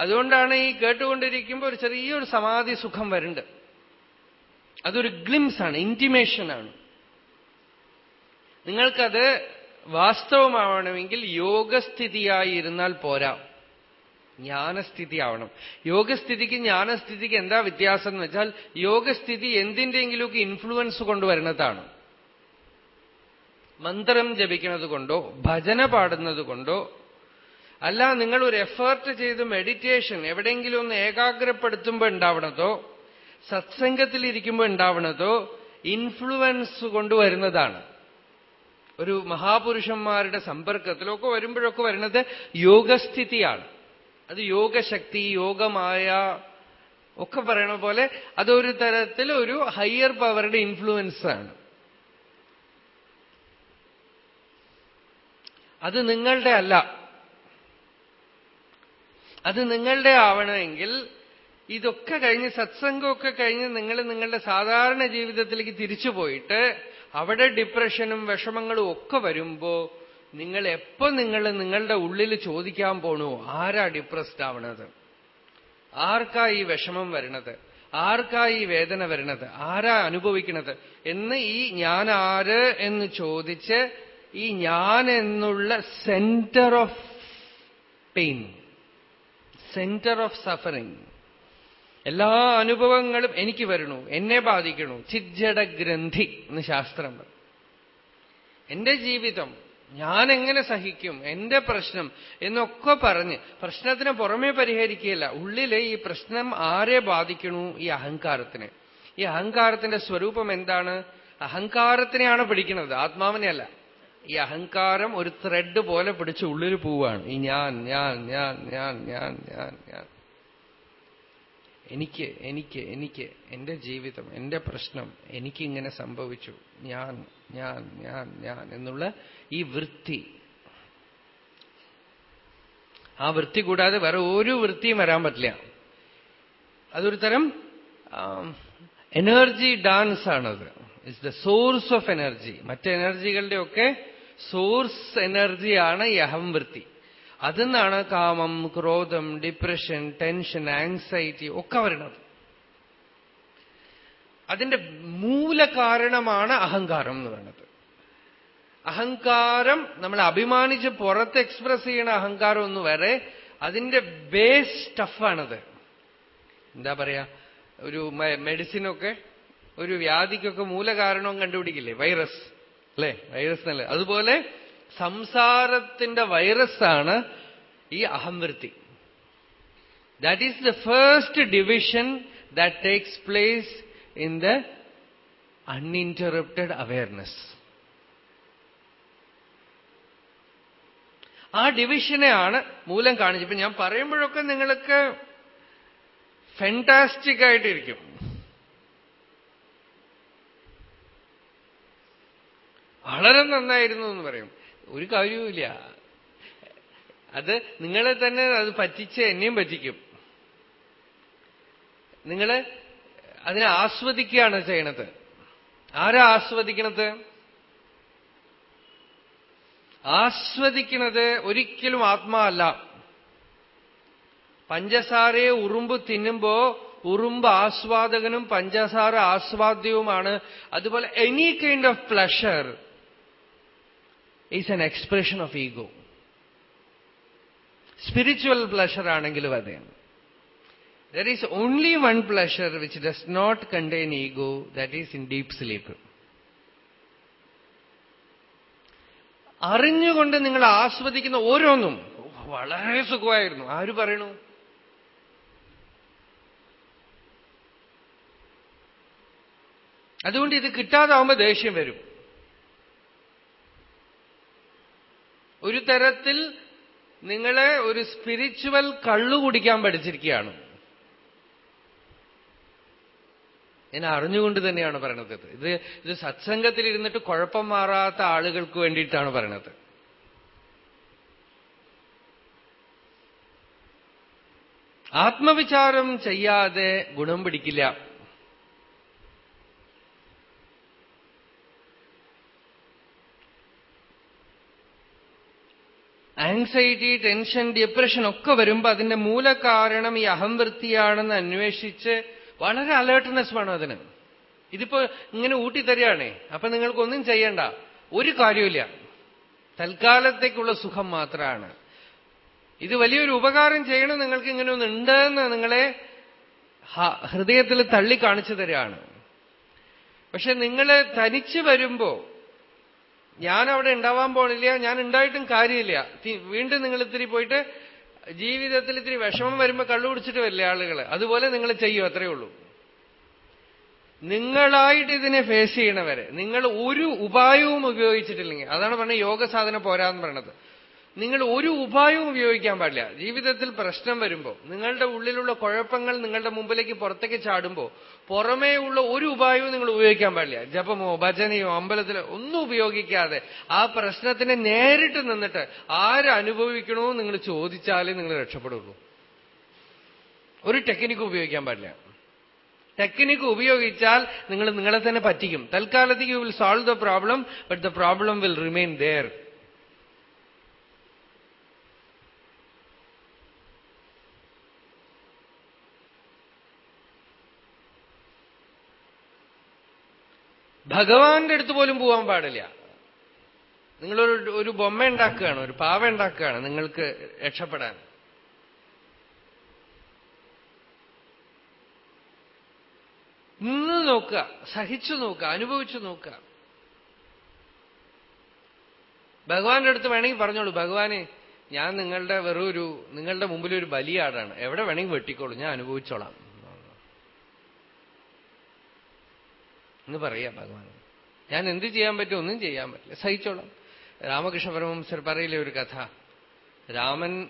അതുകൊണ്ടാണ് ഈ കേട്ടുകൊണ്ടിരിക്കുമ്പോൾ ഒരു ചെറിയൊരു സമാധി സുഖം വരുന്നുണ്ട് അതൊരു ഗ്ലിംസ് ആണ് ഇന്റിമേഷൻ ആണ്. നിങ്ങൾക്കത് വാസ്തവമാവണമെങ്കിൽ യോഗസ്ഥിതിയായിരുന്നാൽ പോരാ. ജ്ഞാനസ്ഥിതി ആവണം യോഗസ്ഥിതിക്ക് ജ്ഞാനസ്ഥിതിക്ക് എന്താ വ്യത്യാസം എന്ന് വെച്ചാൽ യോഗസ്ഥിതി എന്തിന്റെയെങ്കിലുമൊക്കെ ഇൻഫ്ലുവൻസ് കൊണ്ടുവരുന്നതാണ്. മന്ത്രം ജപിക്കുന്നത് കൊണ്ടോ ഭജന പാടുന്നത് കൊണ്ടോ അല്ല നിങ്ങൾ ഒരു എഫേർട്ട് ചെയ്ത് മെഡിറ്റേഷൻ എവിടെയെങ്കിലും ഒന്ന് ഏകാഗ്രപ്പെടുത്തുമ്പോൾ ഉണ്ടാവണതോ സത്സംഗത്തിലിരിക്കുമ്പോൾ ഉണ്ടാവണതോ ഇൻഫ്ലുവൻസ് കൊണ്ടുവരുന്നതാണ് ഒരു മഹാപുരുഷന്മാരുടെ സമ്പർക്കത്തിലൊക്കെ വരുമ്പോഴൊക്കെ വരുന്നത് യോഗസ്ഥിതിയാണ്. അത് യോഗശക്തി യോഗമായ ഒക്കെ പറയണ പോലെ അതൊരു തരത്തിൽ ഒരു ഹയർ പവറുടെ ഇൻഫ്ലുവൻസ് ആണ്. അത് നിങ്ങളുടെ അല്ല. അത് നിങ്ങളുടെ ആവണമെങ്കിൽ ഇതൊക്കെ കഴിഞ്ഞ് സത്സംഗമൊക്കെ കഴിഞ്ഞ് നിങ്ങൾ നിങ്ങളുടെ സാധാരണ ജീവിതത്തിലേക്ക് തിരിച്ചു പോയിട്ട് അവിടെ ഡിപ്രഷനും വിഷമങ്ങളും ഒക്കെ വരുമ്പോ നിങ്ങൾ എപ്പോ നിങ്ങൾ നിങ്ങളുടെ ഉള്ളിൽ ചോദിക്കാൻ പോണു ആരാ ഡിപ്രസ്ഡ് ആവണത്? ആർക്കാ ഈ വിഷമം വരണത്? ആർക്കാ ഈ വേദന വരണത്? ആരാ അനുഭവിക്കണത്? എന്ന് ഈ ഞാനാര് എന്ന് ചോദിച്ച് ഈ ഞാൻ എന്നുള്ള centre of pain centre of suffering എല്ലാ അനുഭവങ്ങളും എനിക്ക് വരണു എന്നെ ബാധിക്കണു. ചിജ്ജട ഗ്രന്ഥി എന്ന് ശാസ്ത്രം എന്റെ ജീവിതം ഞാൻ എങ്ങനെ സഹിക്കും എന്റെ പ്രശ്നം എന്നൊക്കെ പറഞ്ഞ് പ്രശ്നത്തിന് പുറമേ പരിഹരിക്കുകയില്ല ഉള്ളിലെ ഈ പ്രശ്നം ആരെ ബാധിക്കണു ഈ അഹങ്കാരത്തിന്? ഈ അഹങ്കാരത്തിന്റെ സ്വരൂപം എന്താണ്? അഹങ്കാരത്തിനെയാണ് പിടിക്കുന്നത് ആത്മാവിനെയല്ല. ഈ അഹങ്കാരം ഒരു ത്രെഡ് പോലെ പിടിച്ച് ഉള്ളിൽ പോവാണ് ഈ ഞാൻ ഞാൻ ഞാൻ ഞാൻ ഞാൻ ഞാൻ ഞാൻ. എനിക്ക് എനിക്ക് എനിക്ക് എന്റെ ജീവിതം എന്റെ പ്രശ്നം എനിക്കിങ്ങനെ സംഭവിച്ചു. ഞാൻ ഞാൻ ഞാൻ ഞാൻ എന്നുള്ള ഈ വൃത്തി. ആ വൃത്തി കൂടാതെ വേറെ ഒരു വൃത്തിയും വരാൻ പറ്റില്ല. അതൊരു തരം എനർജി ഡാൻസ് ആണത്. It's the source of energy മറ്റ് എനർജികളുടെയൊക്കെ സോഴ്സ് എനർജിയാണ് ഈ അതിൽ നിന്നാണ് കാമം ക്രോധം ഡിപ്രഷൻ ടെൻഷൻ ആങ്സൈറ്റി ഒക്കെ വരുന്നത്. അതിന്റെ മൂലകാരണമാണ് അഹങ്കാരം എന്ന് പറയുന്നത്. അഹങ്കാരം നമ്മൾ അഭിമാനിച്ച് പുറത്ത് എക്സ്പ്രസ് ചെയ്യണ അഹങ്കാരം ഒന്ന് വരെ അതിന്റെ ബേസ് സ്റ്റഫാണത് എന്താ പറയാ? ഒരു മെഡിസിനൊക്കെ ഒരു വ്യാധിക്കൊക്കെ മൂലകാരണം കണ്ടുപിടിക്കില്ലേ? വൈറസ് അല്ലേ? വൈറസ് എന്നല്ലേ അതുപോലെ സംസാരത്തിന്റെ വൈറസാണ് ഈ അഹംവൃത്തി. That is the first division that takes place in the uninterrupted awareness ആ ഡിവിഷനെയാണ് മൂലം കാണിച്ചത്. ഞാൻ പറയുമ്പോഴൊക്കെ നിങ്ങൾക്ക് ഫെന്റാസ്റ്റിക് ആയിട്ടിരിക്കും. വളരെ നന്നായിരുന്നു എന്ന് പറയും. ഒരു കാര്യവുമില്ല. അത് നിങ്ങളെ തന്നെ അത് പറ്റിച്ച് എന്നെയും പറ്റിക്കും. നിങ്ങൾ അതിനെ ആസ്വദിക്കുകയാണ് ചെയ്യണത്. ആരാ ആസ്വദിക്കണത്? ആസ്വദിക്കുന്നത് ഒരിക്കലും ആത്മാവല്ല പഞ്ചസാരയെ ഉറുമ്പ് തിന്നുമ്പോ ഉറുമ്പ് ആസ്വാദകനും പഞ്ചസാര ആസ്വാദ്യവുമാണ്. അതുപോലെ any kind of pleasure is an expression of ego spiritual pleasure ആണെങ്കിലും അതെയാണ് there is only one pleasure which does not contain ego that is in deep sleep അറിഞ്ഞുകൊണ്ട് നിങ്ങൾ ആസ്വദിക്കുന്ന ഓരോന്നും വളരെ സുഖമായിരുന്നു. ആര് പറയണു? അതുകൊണ്ട് ഇത് കിട്ടാതാവുമ്പോ ദേഷ്യം വരും. ഒരു തരത്തിൽ നിങ്ങളെ ഒരു സ്പിരിച്വൽ കള്ളു കുടിക്കാൻ പഠിച്ചിരിക്കുകയാണ്. ഞാൻ അറിഞ്ഞുകൊണ്ട് തന്നെയാണ് പറയണത് ഇത്. ഇത് സത്സംഗത്തിൽ ഇരുന്നിട്ട് കുഴപ്പം മാറാത്ത ആളുകൾക്ക് വേണ്ടിയിട്ടാണ് പറയണത്. ആത്മവിചാരം ചെയ്യാതെ ഗുണം പിടിക്കില്ല. ആങ്സൈറ്റി ടെൻഷൻ ഡിപ്രഷൻ ഒക്കെ വരുമ്പോ അതിന്റെ മൂലകാരണം ഈ അഹംവൃത്തിയാണെന്ന് അന്വേഷിച്ച് വളരെ അലേർട്ട്നെസ് വേണം അതിന്. ഇതിപ്പോ ഇങ്ങനെ ഊട്ടിത്തരികയാണേ അപ്പൊ നിങ്ങൾക്കൊന്നും ചെയ്യണ്ട. ഒരു കാര്യമില്ല തൽക്കാലത്തേക്കുള്ള സുഖം മാത്രമാണ് ഇത് വലിയൊരു ഉപകാരം ചെയ്യണം നിങ്ങൾക്ക് ഇങ്ങനെ ഒന്ന് ഉണ്ടെന്ന് നിങ്ങളെ ഹൃദയത്തിൽ തള്ളി കാണിച്ചു തരികയാണ്. പക്ഷെ നിങ്ങൾ തനിച്ച് വരുമ്പോ ഞാൻ അവിടെ ഉണ്ടാവാൻ പോണില്ല ഞാൻ ഉണ്ടായിട്ടും കാര്യമില്ല വീണ്ടും നിങ്ങൾ ഇത്തിരി പോയിട്ട് ജീവിതത്തിൽ ഇത്തിരി വിഷമം വരുമ്പോ കള്ളു കുടിച്ചിട്ട് വരില്ലേ ആളുകൾ അതുപോലെ നിങ്ങൾ ചെയ്യും അത്രയേ ഉള്ളൂ. നിങ്ങളായിട്ട് ഇതിനെ ഫേസ് ചെയ്യണവരെ. നിങ്ങൾ ഒരു ഉപായവും ഉപയോഗിച്ചിട്ടില്ലെങ്കിൽ അതാണ് പറഞ്ഞ യോഗ സാധന പോരാന്ന് പറയണത്. നിങ്ങൾ ഒരു ഉപായവും ഉപയോഗിക്കാൻ പാടില്ല. ജീവിതത്തിൽ പ്രശ്നം വരുമ്പോൾ നിങ്ങളുടെ ഉള്ളിലുള്ള കുഴപ്പങ്ങൾ നിങ്ങളുടെ മുമ്പിലേക്ക് പുറത്തേക്ക് ചാടുമ്പോൾ പുറമേ ഉള്ള ഒരു ഉപായവും നിങ്ങൾ ഉപയോഗിക്കാൻ പാടില്ല. ജപമോ ഭജനയോ അമ്പലത്തിലോ ഒന്നും ഉപയോഗിക്കാതെ ആ പ്രശ്നത്തിനെ നേരിട്ട് നിന്നിട്ട് ആരനുഭവിക്കണോ നിങ്ങൾ ചോദിച്ചാലേ നിങ്ങൾ രക്ഷപ്പെടുള്ളൂ. ഒരു ടെക്നിക്ക് ഉപയോഗിക്കാൻ പാടില്ല. ടെക്നിക്ക് ഉപയോഗിച്ചാൽ നിങ്ങൾ നിങ്ങളെ തന്നെ പറ്റിക്കും. തൽക്കാലത്തേക്ക് you will solve the problem but the problem will remain there ഭഗവാന്റെ അടുത്ത് പോലും പോവാൻ പാടില്ല. നിങ്ങളൊരു ഒരു ബൊമ്മ ഉണ്ടാക്കുകയാണ് ഒരു പാവ ഉണ്ടാക്കുകയാണ് നിങ്ങൾക്ക് രക്ഷപ്പെടാൻ. നിന്ന് നോക്കുക സഹിച്ചു നോക്കുക അനുഭവിച്ചു നോക്കുക. ഭഗവാന്റെ അടുത്ത് വേണമെങ്കിൽ പറഞ്ഞോളൂ ഭഗവാനെ ഞാൻ നിങ്ങളുടെ വെറും ഒരു നിങ്ങളുടെ മുമ്പിൽ ഒരു ബലിയാടാണ്. എവിടെ വേണമെങ്കിൽ വെട്ടിക്കോളൂ ഞാൻ അനുഭവിച്ചോളാം. എന്ന് പറയാ ഭഗവാൻ. ഞാൻ എന്ത് ചെയ്യാൻ പറ്റും ഒന്നും ചെയ്യാൻ പറ്റില്ല. സഹിച്ചോളാം. രാമകൃഷ്ണ പരമംസർ പറയില്ലേ ഒരു കഥ. രാമൻ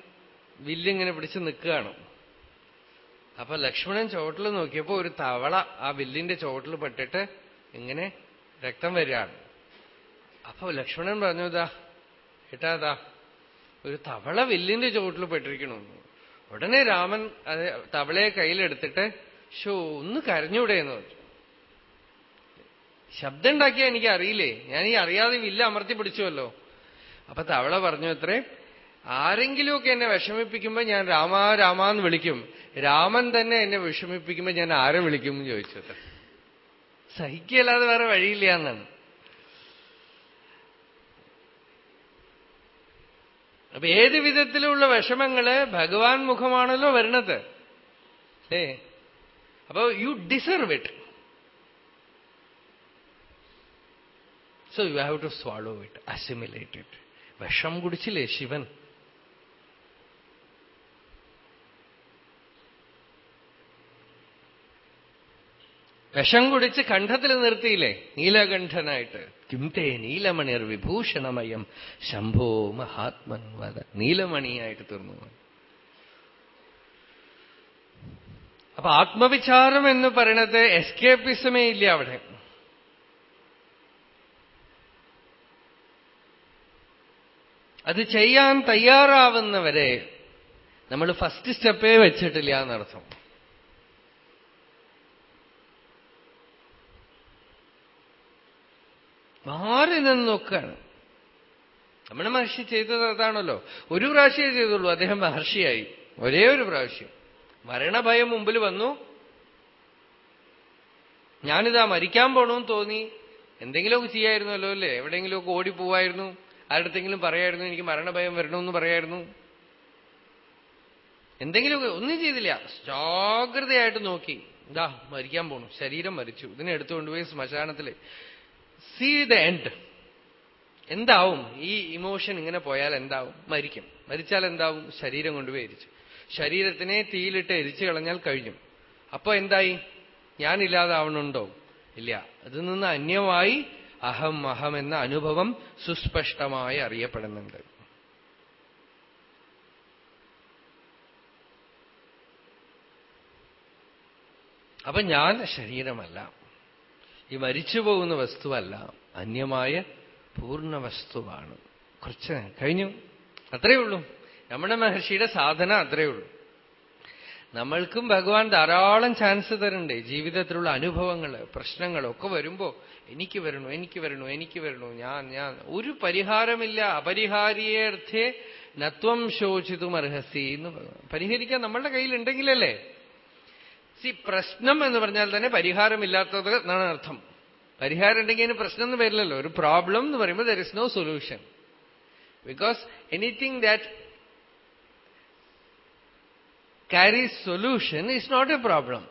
വില്ലിങ്ങനെ പിടിച്ച് നിൽക്കുകയാണ്. അപ്പൊ ലക്ഷ്മണൻ ചുവട്ടിൽ നോക്കിയപ്പോ ഒരു തവള ആ വില്ലിന്റെ ചുവട്ടിൽ പെട്ടിട്ട് ഇങ്ങനെ രക്തം വരികയാണ്. അപ്പൊ ലക്ഷ്മണൻ പറഞ്ഞു ഇതാ ഏട്ടാ ഒരു തവള വില്ലിന്റെ ചുവട്ടിൽ പെട്ടിരിക്കണമെന്ന് ഉടനെ രാമൻ തവളയെ കയ്യിലെടുത്തിട്ട് ഷോ ഒന്ന് കരഞ്ഞൂടെ എന്ന് പറഞ്ഞു. ശബ്ദം ഉണ്ടാക്കിയാൽ എനിക്ക് അറിയില്ലേ ഞാൻ ഈ അറിയാതെ വില്ല അമർത്തി പിടിച്ചുവല്ലോ. അപ്പൊ തവള പറഞ്ഞു അത്രേ ആരെങ്കിലുമൊക്കെ എന്നെ വിഷമിപ്പിക്കുമ്പോ ഞാൻ രാമാ രാമാന്ന് വിളിക്കും. രാമൻ തന്നെ എന്നെ വിഷമിപ്പിക്കുമ്പോ ഞാൻ ആരെ വിളിക്കും എന്ന് ചോദിച്ചത് സഹിക്കല്ലാതെ വേറെ വഴിയില്ല എന്നാണ്. അപ്പൊ ഏത് വിധത്തിലുള്ള വിഷമങ്ങൾ ഭഗവാൻ മുഖമാണല്ലോ വരണത്? അപ്പൊ you deserve it so you have to swallow it assimilate it വിഷം കുടിച്ചില്ലേ ശിവൻ? വിഷം കുടിച്ച് കണ്ഠത്തിൽ നിർത്തിയില്ലേ? നീലകണ്ഠനായിട്ട്. കിംതേ നീലമണിർ വിഭൂഷണമയം. ശംഭോ മഹാത്മൻ വധ നീലമണിയായിട്ട് തീർന്നു. അപ്പൊ ആത്മവിചാരം എന്ന് പറയണത് എസ്കേപ്പിസമേ ഇല്ല അവിടെ. അത് ചെയ്യാൻ തയ്യാറാവുന്നവരെ നമ്മൾ ഫസ്റ്റ് സ്റ്റെപ്പേ വെച്ചിട്ടില്ല എന്നർത്ഥം. മാറി നിന്നൊക്കെയാണ്. നമ്മുടെ മഹർഷി ചെയ്തത് അതാണല്ലോ. ഒരു പ്രാവശ്യമേ ചെയ്തുള്ളൂ. അദ്ദേഹം മഹർഷിയായി. ഒരേ ഒരു പ്രാവശ്യം. മരണഭയം മുമ്പിൽ വന്നു. ഞാനിതാ മരിക്കാൻ പോണമെന്ന് തോന്നി. എന്തെങ്കിലുമൊക്കെ ചെയ്യായിരുന്നല്ലോ അല്ലേ? എവിടെയെങ്കിലുമൊക്കെ ഓടിപ്പോവായിരുന്നു. ആരുടെങ്കിലും പറയായിരുന്നു എനിക്ക് മരണഭയം വരണമെന്ന് പറയായിരുന്നു. എന്തെങ്കിലും ഒന്നും ചെയ്തില്ല. ജാഗ്രതയായിട്ട് നോക്കി. ഇതാ മരിക്കാൻ പോണു. ശരീരം മരിച്ചു. ഇതിനെ എടുത്തുകൊണ്ടുപോയി ശ്മശാനത്തിൽ. സീ ദ എൻഡ് എന്താവും? ഈ ഇമോഷൻ ഇങ്ങനെ പോയാൽ എന്താവും? മരിക്കും. മരിച്ചാൽ എന്താവും? ശരീരം കൊണ്ടുപോയി എരിച്ചു. ശരീരത്തിനെ തീയിലിട്ട് എരിച്ചു കളഞ്ഞാൽ കഴിഞ്ഞു. അപ്പൊ എന്തായി? ഞാനില്ലാതാവണുണ്ടോ? ഇല്ല. അതിൽ നിന്ന് അന്യമായി അഹം അഹം എന്ന അനുഭവം സുസ്പഷ്ടമായി അറിയപ്പെടുന്നുണ്ട്. അപ്പൊ ഞാൻ ശരീരമല്ല. ഈ മരിച്ചു പോകുന്ന വസ്തുവല്ല അന്യമായ പൂർണ വസ്തുവാണ്. കുറച്ച് കഴിഞ്ഞു. അത്രയേ ഉള്ളൂ. രമണ മഹർഷിയുടെ സാധന അത്രയേ ഉള്ളൂ. നമ്മൾക്കും ഭഗവാൻ ധാരാളം ചാൻസ് തരണ്ടേ ജീവിതത്തിലുള്ള അനുഭവങ്ങൾ പ്രശ്നങ്ങളൊക്കെ വരുമ്പോ എനിക്ക് വരണു എനിക്ക് വരണു എനിക്ക് വരണു ഞാൻ ഞാൻ. ഒരു പരിഹാരമില്ല. അപരിഹാരിയേർത്ഥേ നത്വം ശോചിതും അർഹസി എന്ന് പരിഹരിക്കാൻ നമ്മളുടെ കയ്യിലുണ്ടെങ്കിലല്ലേ സി പ്രശ്നം എന്ന് പറഞ്ഞാൽ തന്നെ പരിഹാരമില്ലാത്തത് എന്നാണ് അർത്ഥം. പരിഹാരം ഉണ്ടെങ്കിൽ അതിന് പ്രശ്നം എന്ന് വരില്ലല്ലോ. ഒരു പ്രോബ്ലം എന്ന് പറയുമ്പോൾ there is no solution because anything that carries solution is not a problem.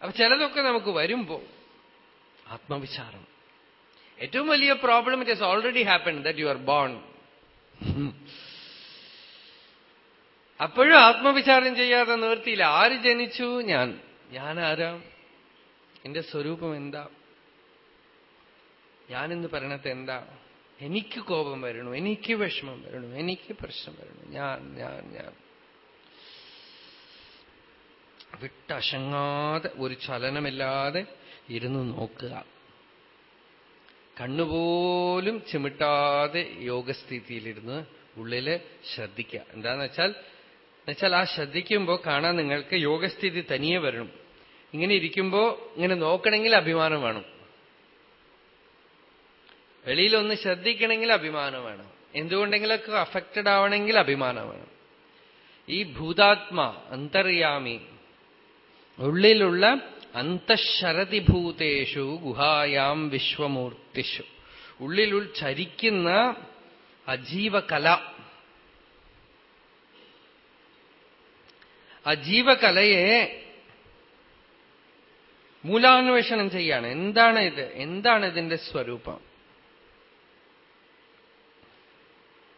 അപ്പൊ ചിലതൊക്കെ നമുക്ക് വരുമ്പോ ആത്മവിചാരം. ഏറ്റവും വലിയ problem it has already happen that you are born അപ്പോഴും ആത്മവിചാരം ചെയ്യാതെ നിവർത്തിയില്ല ആര് ജനിച്ചു? ഞാൻ. ഞാൻ ആരാ? എന്റെ സ്വരൂപം എന്താ? ഞാനെന്ന് പറയണത് എന്താ? എനിക്ക് കോപം വരണു എനിക്ക് വിഷമം വരണു എനിക്ക് പ്രശ്നം വരണു ഞാൻ ഞാൻ ഞാൻ. വിട്ടശങ്ങാതെ ഒരു ചലനമില്ലാതെ ഇരുന്ന് നോക്കുക. കണ്ണുപോലും ചിമിട്ടാതെ യോഗസ്ഥിതിയിലിരുന്ന് ഉള്ളിൽ ശ്രദ്ധിക്കുക. എന്താന്ന് വെച്ചാൽ എന്നുവെച്ചാൽ ആ ശ്രദ്ധിക്കുമ്പോൾ കാണാൻ നിങ്ങൾക്ക് യോഗസ്ഥിതി തനിയെ വരണം. ഇങ്ങനെ ഇരിക്കുമ്പോ ഇങ്ങനെ നോക്കണമെങ്കിൽ അഭിമാനം വേണം. വെളിയിലൊന്ന് ശ്രദ്ധിക്കണമെങ്കിൽ അഭിമാനം വേണം. എന്തുകൊണ്ടെങ്കിലൊക്കെ അഫക്റ്റഡ് ആവണമെങ്കിൽ അഭിമാനം വേണം. ഈ ഭൂതാത്മ അന്തര്യാമി ഉള്ളിലുള്ള അന്തഃശരതിഭൂതേഷു ഗുഹായാം വിശ്വമൂർത്തിഷു. ഉള്ളിലുൾ ചരിക്കുന്ന അജീവകല അജീവകലയെ ജീവകലയെ മൂലാന്വേഷണം ചെയ്യാണ്. എന്താണ് ഇത്? എന്താണ് ഇതിന്റെ സ്വരൂപം?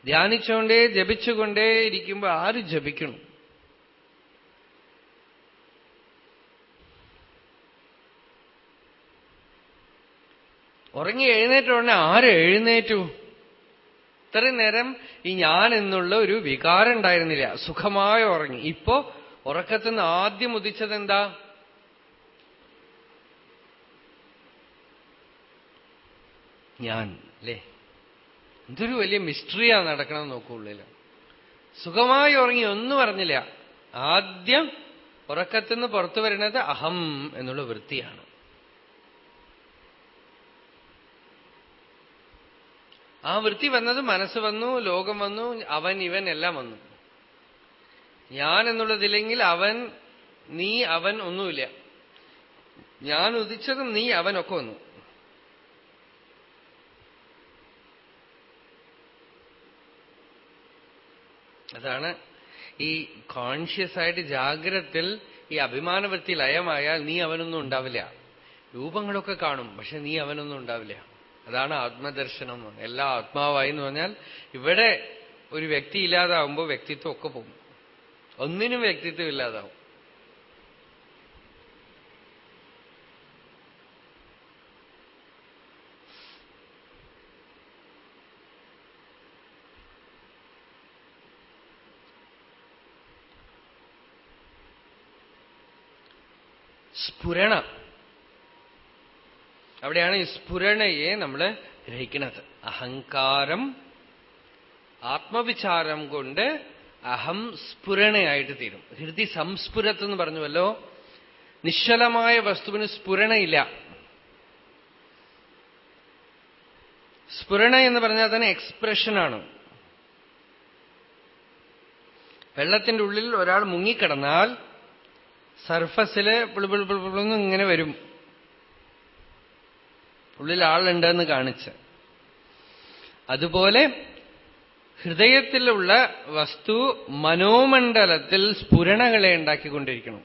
ധ്യാനിച്ചുകൊണ്ടേ ജപിച്ചുകൊണ്ടേ ഇരിക്കുമ്പോൾ ആര് ജപിക്കണം? ഉറങ്ങി എഴുന്നേറ്റ ഉടനെ ആര് എഴുന്നേറ്റു? ഇത്രയും നേരം ഈ ഞാൻ എന്നുള്ള ഒരു വികാരം ഉണ്ടായിരുന്നില്ല. സുഖമായി ഉറങ്ങി. ഇപ്പോ ഉറക്കത്തിൽ നിന്ന് ആദ്യം ഉദിച്ചത് എന്താ? ഞാൻ അല്ലേ? എന്തൊരു വലിയ മിസ്റ്ററിയാ നടക്കണം നോക്കുള്ളിൽ സുഖമായി ഉറങ്ങി ഒന്നും പറഞ്ഞില്ല ആദ്യം ഉറക്കത്തുനിന്ന് പുറത്തു വരുന്നത് അഹം എന്നുള്ള വൃത്തിയാണ്. ആ വൃത്തി വന്നത് മനസ്സ് വന്നു ലോകം വന്നു അവൻ ഇവൻ എല്ലാം വന്നു. ഞാൻ എന്നുള്ളതില്ലെങ്കിൽ അവൻ നീ അവൻ ഒന്നുമില്ല. ഞാൻ ഉദിച്ചതും നീ അവനൊക്കെ വന്നു. അതാണ് ഈ കോൺഷ്യസ് ആയിട്ട് ജാഗ്രത്തിൽ ഈ അഭിമാനവൃത്തി ലയമായാൽ നീ അവനൊന്നും ഉണ്ടാവില്ല. രൂപങ്ങളൊക്കെ കാണും പക്ഷെ നീ അവനൊന്നും ഉണ്ടാവില്ല. അതാണ് ആത്മദർശനം. എല്ലാ ആത്മാവായി എന്ന് പറഞ്ഞാൽ ഇവിടെ ഒരു വ്യക്തി ഇല്ലാതാവുമ്പോൾ വ്യക്തിത്വം ഒക്കെ പോകും. ഒന്നിനും വ്യക്തിത്വം ഇല്ലാതാവും. സ്ഫുരണ. അവിടെയാണ് ഈ സ്ഫുരണയെ നമ്മൾ ഗ്രഹിക്കുന്നത്. അഹങ്കാരം ആത്മവിചാരം കൊണ്ട് അഹം സ്ഫുരണയായിട്ട് തീരും. ഹൃദി സംസ്ഫുരത്ത് എന്ന് പറഞ്ഞുവല്ലോ? നിശ്ചലമായ വസ്തുവിന് സ്ഫുരണയില്ല. സ്ഫുരണ എന്ന് പറഞ്ഞാൽ തന്നെ എക്സ്പ്രഷനാണ് വെള്ളത്തിന്റെ ഉള്ളിൽ ഒരാൾ മുങ്ങിക്കിടന്നാൽ സർഫസിൽ ഇങ്ങനെ വരും. ഉള്ളിൽ ആളുണ്ടെന്ന് കാണിച്ച്. അതുപോലെ ഹൃദയത്തിലുള്ള വസ്തു മനോമണ്ഡലത്തിൽ സ്ഫുരണകളെ ഉണ്ടാക്കിക്കൊണ്ടിരിക്കണം.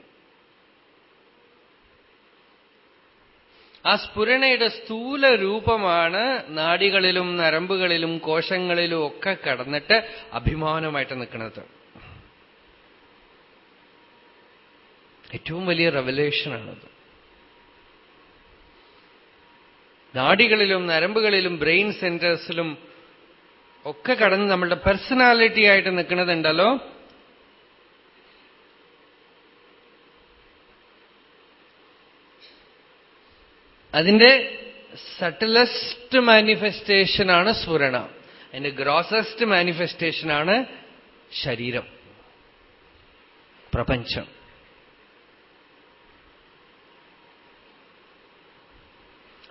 ആ സ്ഫുരണയുടെ സ്ഥൂല രൂപമാണ് നാടികളിലും നരമ്പുകളിലും കോശങ്ങളിലും ഒക്കെ കടന്നിട്ട് അഭിമാനമായിട്ട് നിൽക്കുന്നത്. ഏറ്റവും വലിയ റെവലേഷനാണത് നാടികളിലും നരമ്പുകളിലും ബ്രെയിൻ സെന്റേഴ്സിലും ഒക്കെ കടന്ന് നമ്മളുടെ പേഴ്സണാലിറ്റി ആയിട്ട് നിൽക്കുന്നതുണ്ടല്ലോ? അതിന്റെ സട്ടിലസ്റ്റ് മാനിഫെസ്റ്റേഷനാണ് സ്ഫുരണ. അതിന്റെ ഗ്രോസസ്റ്റ് മാനിഫെസ്റ്റേഷനാണ് ശരീരം. പ്രപഞ്ചം.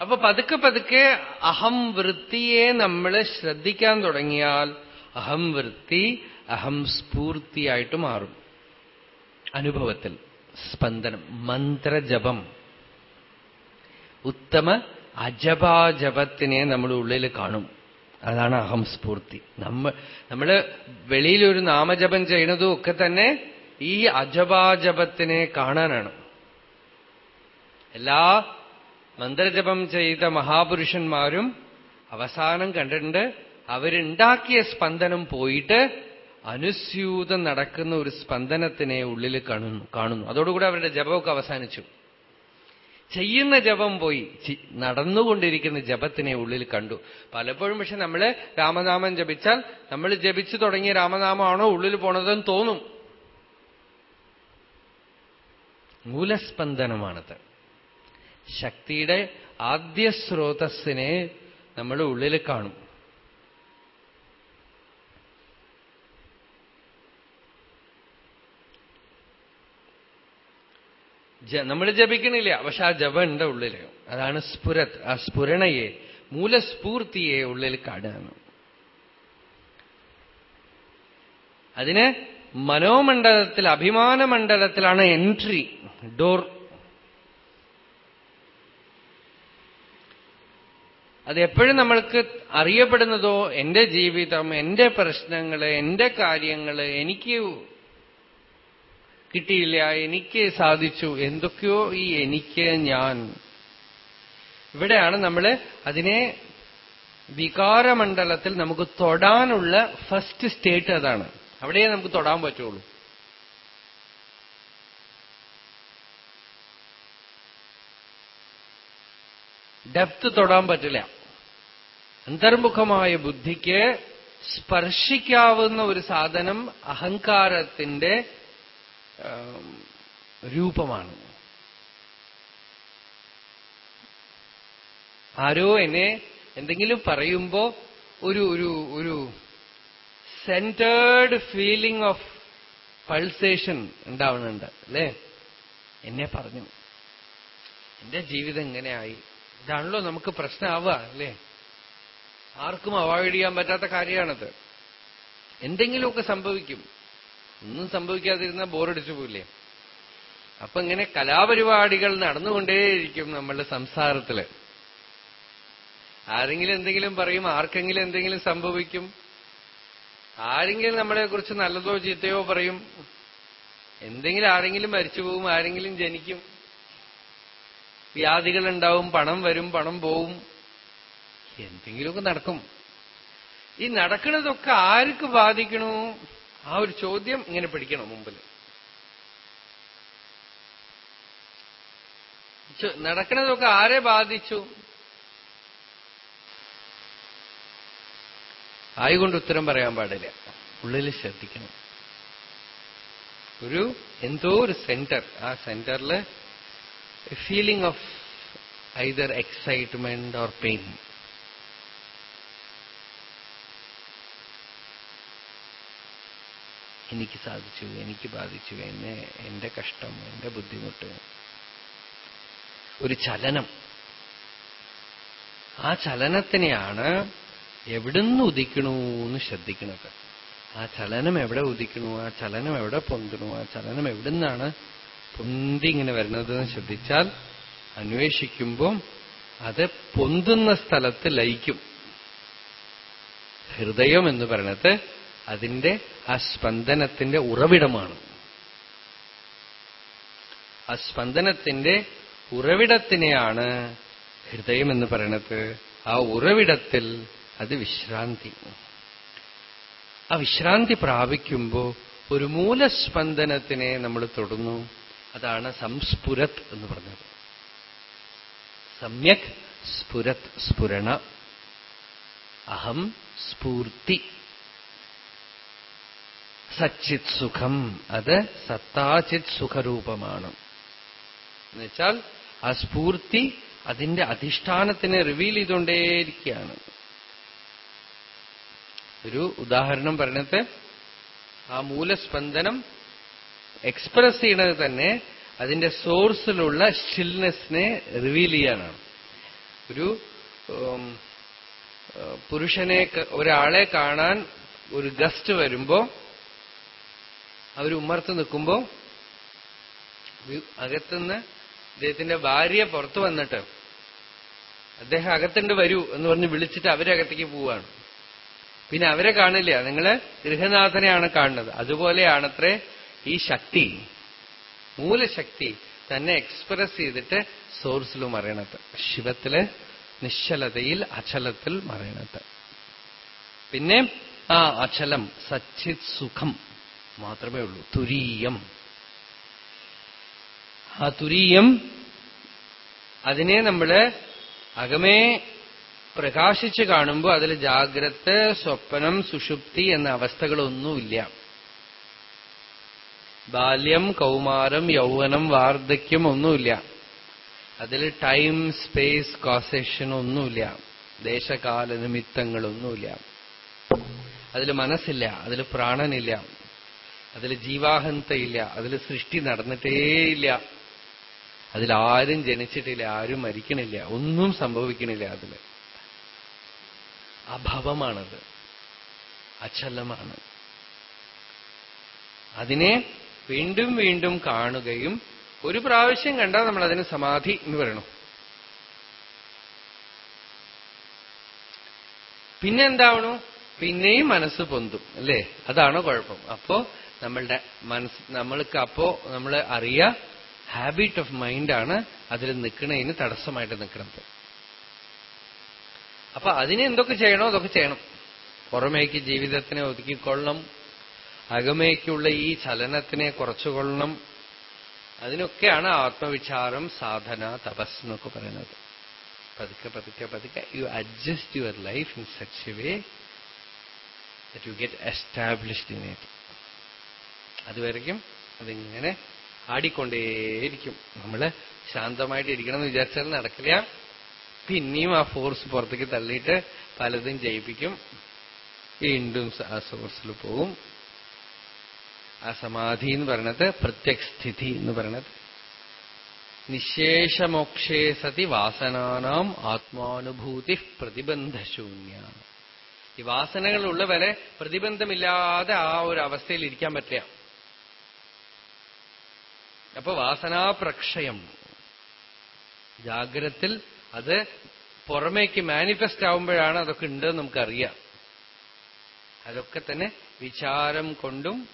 അപ്പൊ പതുക്കെ പതുക്കെ അഹം വൃത്തിയെ നമ്മൾ ശ്രദ്ധിക്കാൻ തുടങ്ങിയാൽ അഹം വൃത്തി അഹം സ്ഫൂർത്തിയായിട്ട് മാറും. അനുഭവത്തിൽ സ്പന്ദനം മന്ത്രജപം. ഉത്തമ അജപാജപത്തിനെ നമ്മൾ ഉള്ളിൽ കാണും. അതാണ് അഹം സ്ഫൂർത്തി. നമ്മ നമ്മൾ വെളിയിലൊരു നാമജപം ചെയ്യുന്നതും ഒക്കെ തന്നെ ഈ അജപാജപത്തിനെ കാണാനാണ്. എല്ലാ മന്ത്രജപം ചെയ്ത മഹാപുരുഷന്മാരും അവസാനം കണ്ടിട്ടുണ്ട് അവരുണ്ടാക്കിയ സ്പന്ദനം പോയിട്ട് അനുസ്യൂതം നടക്കുന്ന ഒരു സ്പന്ദനത്തിനെ ഉള്ളിൽ കാണുന്നു കാണുന്നു. അതോടുകൂടി അവരുടെ ജപമൊക്കെ അവസാനിച്ചു. ചെയ്യുന്ന ജപം പോയി നടന്നുകൊണ്ടിരിക്കുന്ന ജപത്തിനെ ഉള്ളിൽ കണ്ടു. പലപ്പോഴും പക്ഷെ നമ്മൾ രാമനാമം ജപിച്ചാൽ നമ്മൾ ജപിച്ചു തുടങ്ങിയ രാമനാമമാണോ ഉള്ളിൽ പോണതെന്ന് തോന്നും. മൂലസ്പന്ദനമാണത്. ശക്തിയുടെ ആദ്യ സ്രോതസ്സിനെ നമ്മൾ ഉള്ളിൽ കാണും. നമ്മൾ ജപിക്കണില്ല പക്ഷെ ആ ജപം ഉണ്ട് ഉള്ളിൽ അതാണ് സ്ഫുരത്. ആ സ്ഫുരണയെ മൂലസ്ഫൂർത്തിയെ ഉള്ളിൽ കാണുകയാണ് അതിന് മനോമണ്ഡലത്തിൽ അഭിമാനമണ്ഡലത്തിലാണ് എൻട്രി ഡോർ അത് എപ്പോഴും നമ്മൾക്ക് അറിയപ്പെടുന്നതോ എന്റെ ജീവിതം എന്റെ പ്രശ്നങ്ങൾ എന്റെ കാര്യങ്ങൾ എനിക്ക് കിട്ടിയില്ല എനിക്ക് സാധിച്ചു എന്തൊക്കെയോ ഈ എനിക്ക് ഞാൻ. ഇവിടെയാണ് നമ്മൾ അതിനെ വികാരമണ്ഡലത്തിൽ നമുക്ക് തൊടാനുള്ള ഫസ്റ്റ് സ്റ്റേറ്റ് അതാണ്. അവിടെ നമുക്ക് തൊടാൻ പറ്റുള്ളൂ. ഡെപ്ത് തൊടാൻ പറ്റില്ല. അന്തർമുഖമായ ബുദ്ധിക്ക് സ്പർശിക്കാവുന്ന ഒരു സാധനം അഹങ്കാരത്തിന്റെ രൂപമാണ്. ആരോ എന്നെ എന്തെങ്കിലും പറയുമ്പോ ഒരു ഒരു ഒരു സെന്റേർഡ് ഫീലിംഗ് ഓഫ് പൾസേഷൻ ഉണ്ടാവുന്നുണ്ട് അല്ലേ? എന്നെ പറഞ്ഞു. എന്റെ ജീവിതം ഇങ്ങനെയായി ഇതാണല്ലോ നമുക്ക് പ്രശ്നമാവുക അല്ലേ? ആർക്കും അവോയ്ഡ് ചെയ്യാൻ പറ്റാത്ത കാര്യമാണത്. എന്തെങ്കിലുമൊക്കെ സംഭവിക്കും. ഒന്നും സംഭവിക്കാതിരുന്ന ബോറടിച്ചു പോയില്ലേ അപ്പൊ ഇങ്ങനെ കലാപരിപാടികൾ നടന്നുകൊണ്ടേയിരിക്കും നമ്മളുടെ സംസാരത്തിൽ. ആരെങ്കിലും എന്തെങ്കിലും പറയും ആർക്കെങ്കിലും എന്തെങ്കിലും സംഭവിക്കും. ആരെങ്കിലും നമ്മളെ കുറിച്ച് നല്ലതോ ചീത്തയോ പറയും. എന്തെങ്കിലും ആരെങ്കിലും മരിച്ചു പോകും ആരെങ്കിലും ജനിക്കും. വ്യാധികളുണ്ടാവും പണം വരും പണം പോവും. എന്തെങ്കിലുമൊക്കെ നടക്കും. ഈ നടക്കുന്നതൊക്കെ ആർക്ക് ബാധിക്കണു? ആ ഒരു ചോദ്യം ഇങ്ങനെ പിടിക്കണം മുമ്പിൽ. നടക്കുന്നതൊക്കെ ആരെ ബാധിച്ചു? ആയിക്കൊണ്ട് ഉത്തരം പറയാൻ പാടില്ല. ഉള്ളിൽ ശ്രദ്ധിക്കണം. ഒരു എന്തോ ഒരു സെന്റർ. ആ സെന്ററിൽ feeling of either excitement or pain എനിക്ക് സാധിച്ചു എനിക്ക് ബാധിച്ചു എന്നെ എന്റെ കഷ്ടം എന്റെ ബുദ്ധിമുട്ട്. ഒരു ചലനം. ആ ചലനത്തിനെയാണ് എവിടുന്ന് ഉദിക്കണു എന്ന് ശ്രദ്ധിക്കുന്നത് ആ ചലനം എവിടെ ഉദിക്കണു ആ ചലനം എവിടെ പൊന്തണു ആ ചലനം എവിടുന്നാണ് പൊന്തി ഇങ്ങനെ വരുന്നത് എന്ന് ശ്രദ്ധിച്ചാൽ അന്വേഷിക്കുമ്പോൾ അത് പൊന്തുന്ന സ്ഥലത്ത് ലയിക്കും. ഹൃദയം എന്ന് പറയുന്നത് അതിന്റെ ആ സ്പന്ദനത്തിന്റെ ഉറവിടമാണ്. ആ സ്പന്ദനത്തിന്റെ ഉറവിടത്തിനെയാണ് ഹൃദയം എന്ന് പറയണത്. ആ ഉറവിടത്തിൽ അത് വിശ്രാന്തി. ആ വിശ്രാന്തി പ്രാപിക്കുമ്പോൾ ഒരു മൂലസ്പന്ദനത്തിനെ നമ്മൾ തൊടുന്നു. അതാണ് സംസ്ഫുരത് എന്ന് പറഞ്ഞത്. സമ്യക് സ്ഫുരത് സ്ഫുരണ. അഹം സ്ഫൂർത്തി. സച്ചിത് സുഖം. അത് സത്താചിത് സുഖരൂപമാണ്. എന്നുവെച്ചാൽ ആ സ്ഫൂർത്തി അതിന്റെ അധിഷ്ഠാനത്തിനെ റിവീൽ ചെയ്തുകൊണ്ടേയിരിക്കുകയാണ്. ഒരു ഉദാഹരണം പറഞ്ഞത് ആ മൂലസ്പന്ദനം എക്സ്പ്രസ് ചെയ്യണത് തന്നെ അതിന്റെ സോഴ്സിലുള്ള സ്റ്റിൽനെസ്സിനെ റിവീൽ ചെയ്യാനാണ്. ഒരു പുരുഷനെ ഒരാളെ കാണാൻ ഒരു ഗസ്റ്റ് വരുമ്പോ അവർ ഉമ്മർത്ത് നിൽക്കുമ്പോ അകത്തുനിന്ന് അദ്ദേഹത്തിന്റെ ഭാര്യ പുറത്തു വന്നിട്ട് അദ്ദേഹം അകത്തുണ്ട് വരൂ എന്ന് പറഞ്ഞ് വിളിച്ചിട്ട് അവരകത്തേക്ക് പോവാണ്. പിന്നെ അവരെ കാണില്ല. നിങ്ങൾ ഗൃഹനാഥനെയാണ് കാണുന്നത്. അതുപോലെയാണത്രേ ഈ ശക്തി മൂലശക്തി തന്നെ എക്സ്പ്രസ് ചെയ്തിട്ട് സോഴ്സിൽ മറയണത്. ശിവത്തിൽ നിശ്ചലതയിൽ അചലത്തിൽ മറയണത്. പിന്നെ ആ അചലം സച്ചിത് സുഖം. മാത്രമേ ഉള്ളൂ. തുരീയം. ആ തുരീയം അതിനെ നമ്മൾ അകമേ പ്രകാശിച്ച് കാണുമ്പോൾ അതിൽ ജാഗ്രത സ്വപ്നം സുഷുപ്തി എന്ന അവസ്ഥകളൊന്നുമില്ല. ബാല്യം കൗമാരം യൗവനം വാർദ്ധക്യം ഒന്നുമില്ല. അതിൽ ടൈം സ്പേസ് കോസേഷൻ ഒന്നുമില്ല. ദേശകാല നിമിത്തങ്ങളൊന്നുമില്ല അതിൽ മനസ്സില്ല അതിൽ പ്രാണനില്ല. അതിൽ ജീവാഹന്തയില്ല അതിൽ സൃഷ്ടി നടന്നിട്ടേയില്ല അതിലാരും ജനിച്ചിട്ടില്ല ആരും മരിക്കണില്ല ഒന്നും സംഭവിക്കണില്ല അതിൽ അഭവമാണത് അചലമാണ്. അതിനെ വീണ്ടും വീണ്ടും കാണുകയും ഒരു പ്രാവശ്യം കണ്ടാൽ നമ്മൾ അതിന് സമാധി എന്ന് പറയണം. പിന്നെന്താവണു പിന്നെയും മനസ്സ് പൊന്തും അല്ലേ? അതാണ് കുഴപ്പം. അപ്പോ നമ്മളുടെ മനസ്സ് നമ്മൾക്ക് അപ്പോ നമ്മൾ അറിയ ഹാബിറ്റ് ഓഫ് മൈൻഡാണ് അതിൽ നിൽക്കുന്നതിന് തടസ്സമായിട്ട് നിൽക്കുന്നത് അപ്പൊ അതിനെ എന്തൊക്കെ ചെയ്യണോ അതൊക്കെ ചെയ്യണം. പുറമേക്ക് ജീവിതത്തിനെ ഒതുക്കിക്കൊള്ളണം. അകമേക്കുള്ള ഈ ചലനത്തിനെ കുറച്ചുകൊള്ളണം. അതിനൊക്കെയാണ് ആത്മവിചാരം സാധന തപസ് എന്നൊക്കെ പറയുന്നത്. പതുക്കെ പതുക്കെ പതുക്കെ you adjust your life in such way you get established in it അതുവരയ്ക്കും അതിങ്ങനെ ആടിക്കൊണ്ടേയിരിക്കും. നമ്മൾ ശാന്തമായിട്ട് ഇരിക്കണം എന്ന് വിചാരിച്ചാൽ നടക്കില്ല. പിന്നെയും ആ ഫോഴ്സ് പുറത്തേക്ക് തള്ളിയിട്ട് പലതും ജയിപ്പിക്കും. വീണ്ടും ആ സോഴ്സിൽ പോവും. ആ സമാധി എന്ന് പറയണത് പ്രത്യക്സ്ഥിതി എന്ന് പറയണത്. നിശേഷമോക്ഷേ സതി വാസനാനാം ആത്മാനുഭൂതി പ്രതിബന്ധശൂന്യ ഈ വാസനകളുള്ളവരെ പ്രതിബന്ധമില്ലാതെ ആ ഒരു അവസ്ഥയിൽ ഇരിക്കാൻ പറ്റില്ല. അപ്പൊ വാസനാപ്രക്ഷയം. ജാഗ്രത്തിൽ അത് പുറമേക്ക് മാനിഫെസ്റ്റ് ആവുമ്പോഴാണ് അതൊക്കെ ഉണ്ടെന്ന് നമുക്കറിയാം. അതൊക്കെ തന്നെ വിചാരം കൊണ്ടും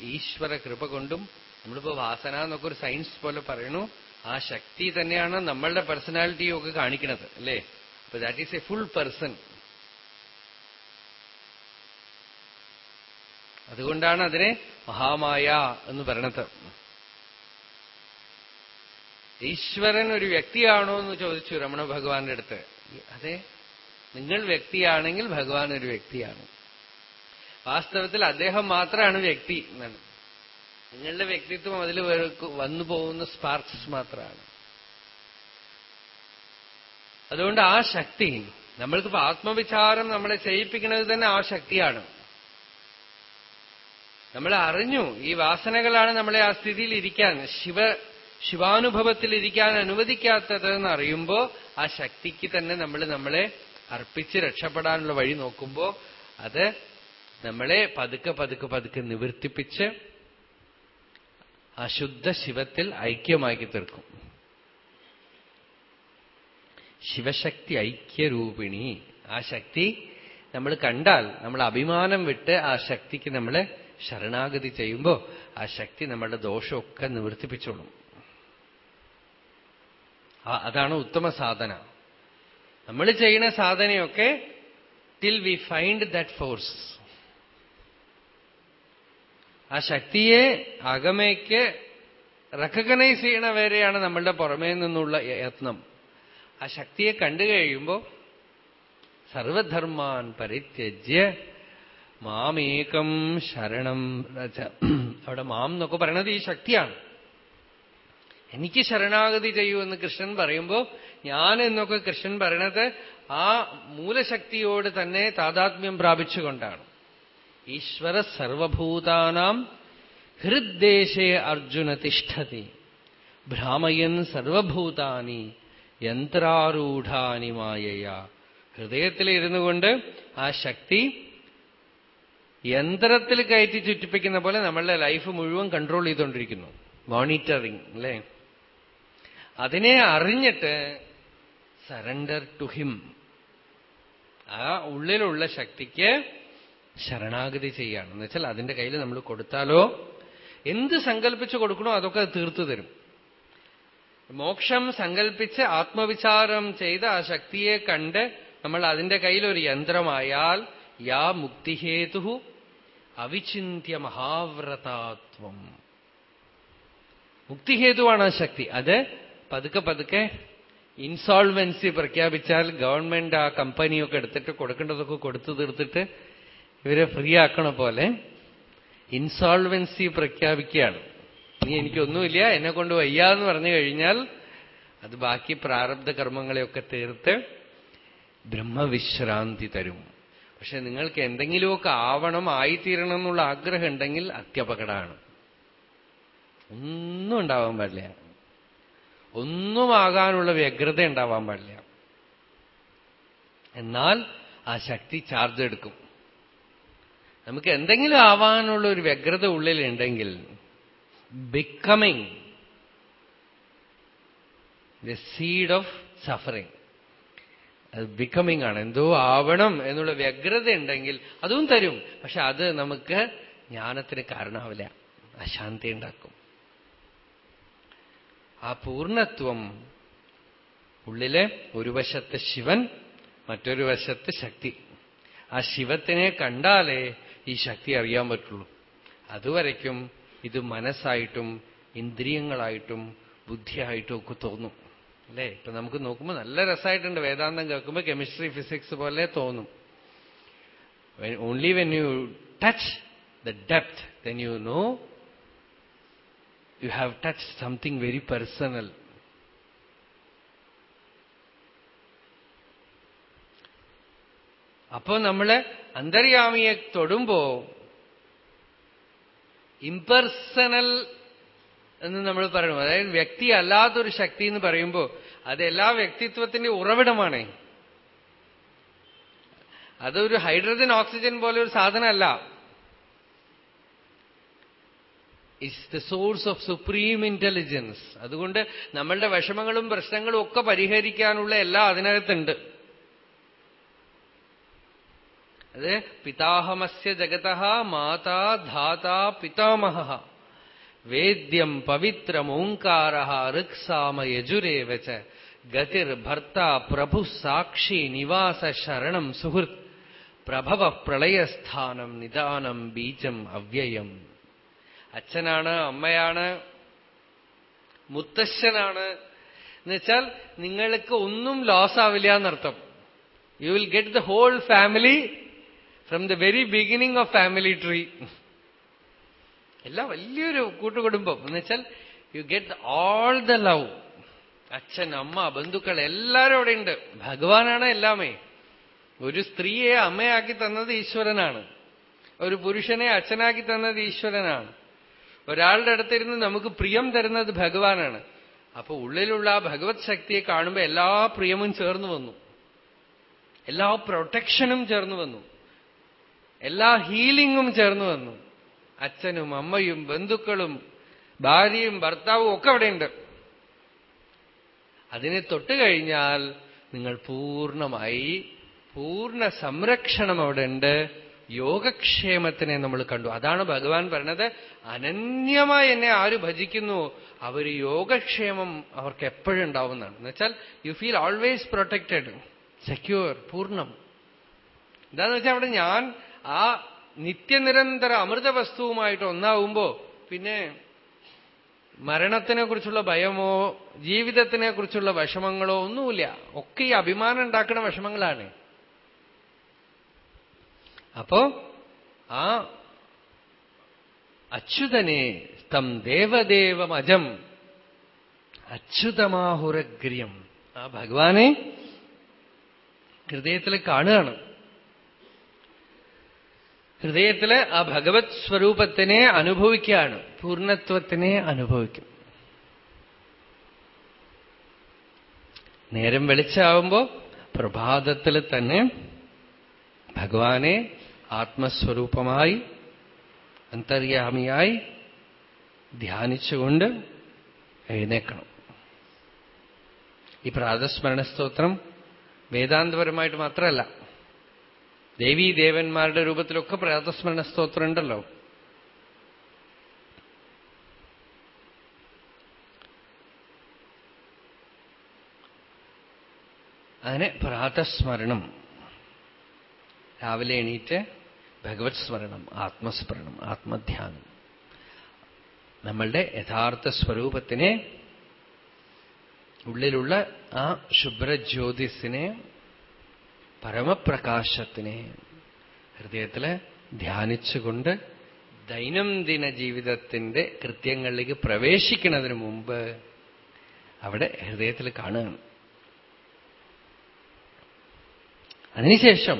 ഈശ്വര കൃപ കൊണ്ടും നമ്മളിപ്പോ വാസന എന്നൊക്കെ ഒരു സയൻസ് പോലെ പറയണു ആ ശക്തി തന്നെയാണ് നമ്മളുടെ പേഴ്സണാലിറ്റിയും ഒക്കെ കാണിക്കുന്നത് അല്ലേ? അപ്പൊ that is a full person അതുകൊണ്ടാണ് അതിനെ മഹാമായ എന്ന് പറയണത്. ഈശ്വരൻ ഒരു വ്യക്തിയാണോ എന്ന് ചോദിച്ചു രമണ ഭഗവാന്റെ അടുത്ത്. അതെ നിങ്ങൾ വ്യക്തിയാണെങ്കിൽ ഭഗവാൻ ഒരു വ്യക്തിയാണ്. വാസ്തവത്തിൽ അദ്ദേഹം മാത്രമാണ് വ്യക്തി എന്നാണ്. നിങ്ങളുടെ വ്യക്തിത്വം അതിൽ വന്നു പോകുന്ന സ്പാർക്സ് മാത്രമാണ്. അതുകൊണ്ട് ആ ശക്തി നമ്മൾക്കിപ്പോ ആത്മവിചാരം നമ്മളെ ചെയ്യിപ്പിക്കുന്നത് തന്നെ ആ ശക്തിയാണ്. നമ്മൾ അറിഞ്ഞു ഈ വാസനകളാണ് നമ്മളെ ആ സ്ഥിതിയിൽ ഇരിക്കാൻ. ശിവ ശിവാനുഭവത്തിൽ ഇരിക്കാൻ അനുവദിക്കാത്തതെന്ന് അറിയുമ്പോ ആ ശക്തിക്ക് തന്നെ നമ്മൾ നമ്മളെ അർപ്പിച്ച് രക്ഷപ്പെടാനുള്ള വഴി നോക്കുമ്പോ അത് നമ്മളെ പതുക്കെ പതുക്കെ പതുക്കെ നിവർത്തിപ്പിച്ച് അശുദ്ധ ശിവത്തിൽ ഐക്യമാക്കി തീർക്കും. ശിവശക്തി ഐക്യരൂപിണി. ആ ശക്തി നമ്മൾ കണ്ടാൽ നമ്മൾ അഭിമാനം വിട്ട് ആ ശക്തിക്ക് നമ്മൾ ശരണാഗതി ചെയ്യുമ്പോൾ ആ ശക്തി നമ്മളുടെ ദോഷമൊക്കെ നിവർത്തിപ്പിച്ചോളും. അതാണ് ഉത്തമ സാധന. നമ്മൾ ചെയ്യുന്ന സാധനയൊക്കെ till we find that force ആ ശക്തിയെ അകമയ്ക്ക് റെക്കഗ്നൈസ് ചെയ്യണ വരെയാണ് നമ്മളുടെ പുറമേ നിന്നുള്ള യത്നം. ആ ശക്തിയെ കണ്ടു കഴിയുമ്പോൾ സർവധർമാൻ പരിത്യജ്യ മാമേകം ശരണം. അവിടെ മാം എന്നൊക്കെ പറയണത് ഈ ശക്തിയാണ്. എനിക്ക് ശരണാഗതി ചെയ്യൂ എന്ന് കൃഷ്ണൻ പറയുമ്പോൾ ഞാൻ എന്നൊക്കെ കൃഷ്ണൻ പറയണത് ആ മൂലശക്തിയോട് തന്നെ താതാത്മ്യം പ്രാപിച്ചുകൊണ്ടാണ്. ഈശ്വര സർവഭൂതാനാം ഹൃദ്ദേശേ അർജുന തിഷ്ഠതി. ഭ്രാമയൻ സർവഭൂതാനി യന്ത്രാരൂഢാനി മായയ. ഹൃദയത്തിൽ ഇരുന്നു കൊണ്ട് ആ ശക്തി യന്ത്രത്തിൽ കയറ്റി ചുറ്റിപ്പിക്കുന്ന പോലെ നമ്മളുടെ ലൈഫ് മുഴുവൻ കൺട്രോൾ ചെയ്തുകൊണ്ടിരിക്കുന്നു. മോണിറ്ററിങ് അല്ലേ? അതിനെ അറിഞ്ഞിട്ട് സറണ്ടർ ടു ഹിം ആ ഉള്ളിലുള്ള ശക്തിക്ക് ശരണാഗതി ചെയ്യാണ് എന്ന് വെച്ചാൽ അതിന്റെ കയ്യിൽ നമ്മൾ കൊടുത്താലോ എന്ത് സങ്കല്പിച്ച് കൊടുക്കണോ അതൊക്കെ അത് തീർത്തു തരും. മോക്ഷം സങ്കല്പിച്ച് ആത്മവിചാരം ചെയ്ത് ആ ശക്തിയെ കണ്ട് നമ്മൾ അതിന്റെ കയ്യിൽ ഒരു യന്ത്രമായാൽ യാ മുക്തിഹേതു അവിചിന്യ മഹാവ്രതാത്വം. മുക്തിഹേതുവാണ് ആ ശക്തി. അത് പതുക്കെ പതുക്കെ ഇൻസോൾവൻസി പ്രഖ്യാപിച്ചാൽ ഗവൺമെന്റ് ആ കമ്പനിയൊക്കെ എടുത്തിട്ട് കൊടുക്കേണ്ടതൊക്കെ കൊടുത്തു തീർത്തിട്ട് ഇവരെ ഫ്രീ ആക്കണ പോലെ ഇൻസോൾവൻസി പ്രഖ്യാപിക്കുകയാണ്. നീ എനിക്കൊന്നുമില്ല എന്നെ കൊണ്ട് വയ്യ എന്ന് പറഞ്ഞു കഴിഞ്ഞാൽ അത് ബാക്കി പ്രാരബ്ധ കർമ്മങ്ങളെയൊക്കെ തീർത്ത് ബ്രഹ്മവിശ്രാന്തി തരും. പക്ഷെ നിങ്ങൾക്ക് എന്തെങ്കിലുമൊക്കെ ആവണം ആയിത്തീരണം എന്നുള്ള ആഗ്രഹം ഉണ്ടെങ്കിൽ അത്യപകടമാണ്. ഒന്നും ഉണ്ടാവാൻ പാടില്ല. ഒന്നും ആകാനുള്ള വ്യഗ്രത ഉണ്ടാവാൻ പാടില്ല. എന്നാൽ ആ ശക്തി ചാർജ് എടുക്കും. നമുക്ക് എന്തെങ്കിലും ആവാനുള്ള ഒരു വ്യഗ്രത ഉള്ളിലുണ്ടെങ്കിൽ becoming the seed of suffering അത് ബിക്കമിങ് ആണ്. എന്തോ ആവണം എന്നുള്ള വ്യഗ്രത ഉണ്ടെങ്കിൽ അതും തരും. പക്ഷെ അത് നമുക്ക് ജ്ഞാനത്തിന് കാരണമാവില്ല. അശാന്തി ഉണ്ടാക്കും. ആ പൂർണത്വം ഉള്ളിലെ ഒരു വശത്ത് ശിവൻ മറ്റൊരു വശത്ത് ശക്തി. ആ ശിവത്തിനെ കണ്ടാലേ ഈ ശക്തി അറിയാൻ പറ്റുള്ളൂ. അതുവരയ്ക്കും ഇത് മനസ്സായിട്ടും ഇന്ദ്രിയങ്ങളായിട്ടും ബുദ്ധിയായിട്ടും ഒക്കെ തോന്നും. അല്ലേ? ഇപ്പൊ നമുക്ക് നോക്കുമ്പോൾ നല്ല രസമായിട്ടുണ്ട് വേദാന്തം കേൾക്കുമ്പോൾ കെമിസ്ട്രി ഫിസിക്സ് പോലെ തോന്നും. Only when you touch the depth then you know you have touch something very personal അപ്പോ നമ്മൾ അന്തര്യാമിയെ തൊടുമ്പോ ഇംപേഴ്സണൽ എന്ന് നമ്മൾ പറയണം. അതായത് വ്യക്തി അല്ലാത്തൊരു ശക്തി എന്ന് പറയുമ്പോൾ അത് എല്ലാ വ്യക്തിത്വത്തിന്റെ ഉറവിടമാണേ. അതൊരു ഹൈഡ്രജൻ ഓക്സിജൻ പോലെ ഒരു സാധനമല്ല. Is the source of supreme intelligence അതുകൊണ്ട് നമ്മളുടെ വിഷമങ്ങളും പ്രശ്നങ്ങളും ഒക്കെ പരിഹരിക്കാനുള്ള എല്ലാം അതിനകത്തുണ്ട്. അത് പിതാഹമസ്യ ജഗത മാതാ ധാത പിതാമഹ. വേദ്യം ഋക്സാമ യജുരേവച്ച ഗതിർ ഭർത്ത പ്രഭു സാക്ഷി നിവാസ ശരണം സുഹൃത്. പ്രഭവ പ്രളയസ്ഥാനം നിദാനം ബീജം അവ്യയം. അച്ഛനാണ് അമ്മയാണ് മുത്തശ്ശനാണ്. എന്നുവെച്ചാൽ നിങ്ങൾക്ക് ഒന്നും ലോസ് ആവില്ല എന്നർത്ഥം. You will get the whole family from the very beginning of family tree എല്ലാം വലിയൊരു കൂട്ടുകുടുംബം. എന്ന് വെച്ചാൽ you get all the love അച്ഛൻ അമ്മ ബന്ധുക്കൾ എല്ലാവരും അവിടെ ഉണ്ട്. ഭഗവാനാണ് എല്ലാമേ. ഒരു സ്ത്രീയെ അമ്മയാക്കി തന്നത് ഈശ്വരനാണ്. ഒരു പുരുഷനെ അച്ഛനാക്കി തന്നത് ഈശ്വരനാണ്. ഒരാളുടെ അടുത്തിരുന്ന് നമുക്ക് പ്രിയം തരുന്നത് ഭഗവാനാണ്. അപ്പൊ ഉള്ളിലുള്ള ആ ഭഗവത് ശക്തിയെ കാണുമ്പോൾ എല്ലാ പ്രിയമും ചേർന്നു വന്നു. എല്ലാ പ്രൊട്ടക്ഷനും ചേർന്നു വന്നു. എല്ലാ ഹീലിംഗും ചേർന്നു വന്നു. അച്ഛനും അമ്മയും ബന്ധുക്കളും ഭാര്യയും ഭർത്താവും ഒക്കെ അവിടെയുണ്ട്. അതിനെ തൊട്ട് കഴിഞ്ഞാൽ നിങ്ങൾ പൂർണമായി പൂർണ സംരക്ഷണം അവിടെ ഉണ്ട് യോഗക്ഷേമത്തിനെ നമ്മൾ കണ്ടു. അതാണ് ഭഗവാൻ പറഞ്ഞത് അനന്യമായി എന്നെ ആര് ഭജിക്കുന്നു? അവർ യോഗക്ഷേമം അവർക്ക് എപ്പോഴും ഉണ്ടാവുന്നതാണ്. എന്നുവെച്ചാൽ you feel always protected secure പൂർണം. എന്താന്ന് വെച്ചാൽ അവിടെ ഞാൻ ആ നിത്യനിരന്തര അമൃത വസ്തുവുമായിട്ട് ഒന്നാവുമ്പോ പിന്നെ മരണത്തിനെ കുറിച്ചുള്ള ഭയമോ ജീവിതത്തിനെ കുറിച്ചുള്ള വിഷമങ്ങളോ ഒന്നുമില്ല. ഒക്കെ ഈ അഭിമാനം ഉണ്ടാക്കുന്ന വിഷമങ്ങളാണ്. അപ്പോ ആ അച്യുതനെ തം ദേവദേവമജം അച്യുതമാഹുരഗ്രിയം. ആ ഭഗവാനെ ഹൃദയത്തിൽ കാണുകയാണ്. ഹൃദയത്തിൽ ആ ഭഗവത് സ്വരൂപത്തിനെ അനുഭവിക്കുകയാണ്. പൂർണത്വത്തിനെ അനുഭവിക്കും. നേരം വെളിച്ചാവുമ്പോ പ്രഭാതത്തിൽ തന്നെ ഭഗവാനെ ആത്മസ്വരൂപമായി അന്തര്യാമിയായി ധ്യാനിച്ചുകൊണ്ട് എഴുന്നേക്കണം ഈ പ്രാതസ്മരണ സ്തോത്രം വേദാന്തപരമായിട്ട് മാത്രമല്ല ദേവീ ദേവന്മാരുടെ രൂപത്തിലൊക്കെ പ്രാതസ്മരണ സ്തോത്രം ഉണ്ടല്ലോ. അങ്ങനെ പ്രാതസ്മരണം. രാവിലെ എണീറ്റ് ഭഗവത് സ്മരണം ആത്മസ്മരണം ആത്മധ്യാനം. നമ്മളുടെ യഥാർത്ഥ സ്വരൂപത്തിനെ ഉള്ളിലുള്ള ആ ശുഭ്രജ്യോതിസിനെ പരമപ്രകാശത്തിനെ ഹൃദയത്തിൽ ധ്യാനിച്ചുകൊണ്ട് ദൈനംദിന ജീവിതത്തിന്റെ കൃത്യങ്ങളിലേക്ക് പ്രവേശിക്കുന്നതിന് മുമ്പ് അവിടെ ഹൃദയത്തിൽ കാണുകയാണ്. അതിനുശേഷം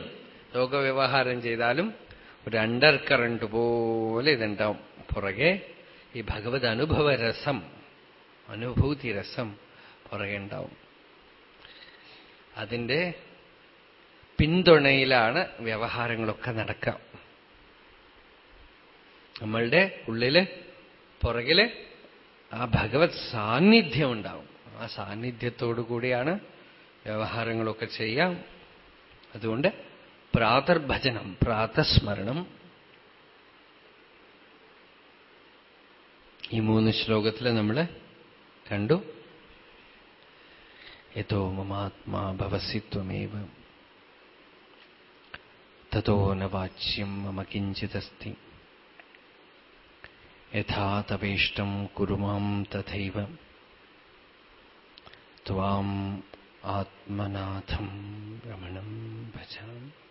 ലോകവ്യവഹാരം ചെയ്താലും ഒരു അണ്ടർ കറണ്ട് പോലെ ഇതുണ്ടാവും പുറകെ ഈ ഭഗവത് അനുഭവരസം അനുഭൂതി രസം പുറകെ ഉണ്ടാവും. അതിന്റെ പിന്തുണയിലാണ് വ്യവഹാരങ്ങളൊക്കെ നടക്കുക. നമ്മളുടെ ഉള്ളിൽ പുറകിൽ ആ ഭഗവത് സാന്നിധ്യം ഉണ്ടാവും. ആ സാന്നിധ്യത്തോടു കൂടിയാണ് വ്യവഹാരങ്ങളൊക്കെ ചെയ്യാം. അതുകൊണ്ട് പ്രാതർഭജനം പ്രാതസ്മരണം. ഈ മൂന്ന് ശ്ലോകത്തിൽ നമ്മൾ കണ്ടു. യഥോ മമാത്മാ ഭവസി ത്വമേവ. തതോ മമ കിഞ്ചിതസ്തി. യഥാ തവേഷ്ടം കുരു തഥൈവ. ത്വാം ആത്മനാഥം രമണം ഭജാമി.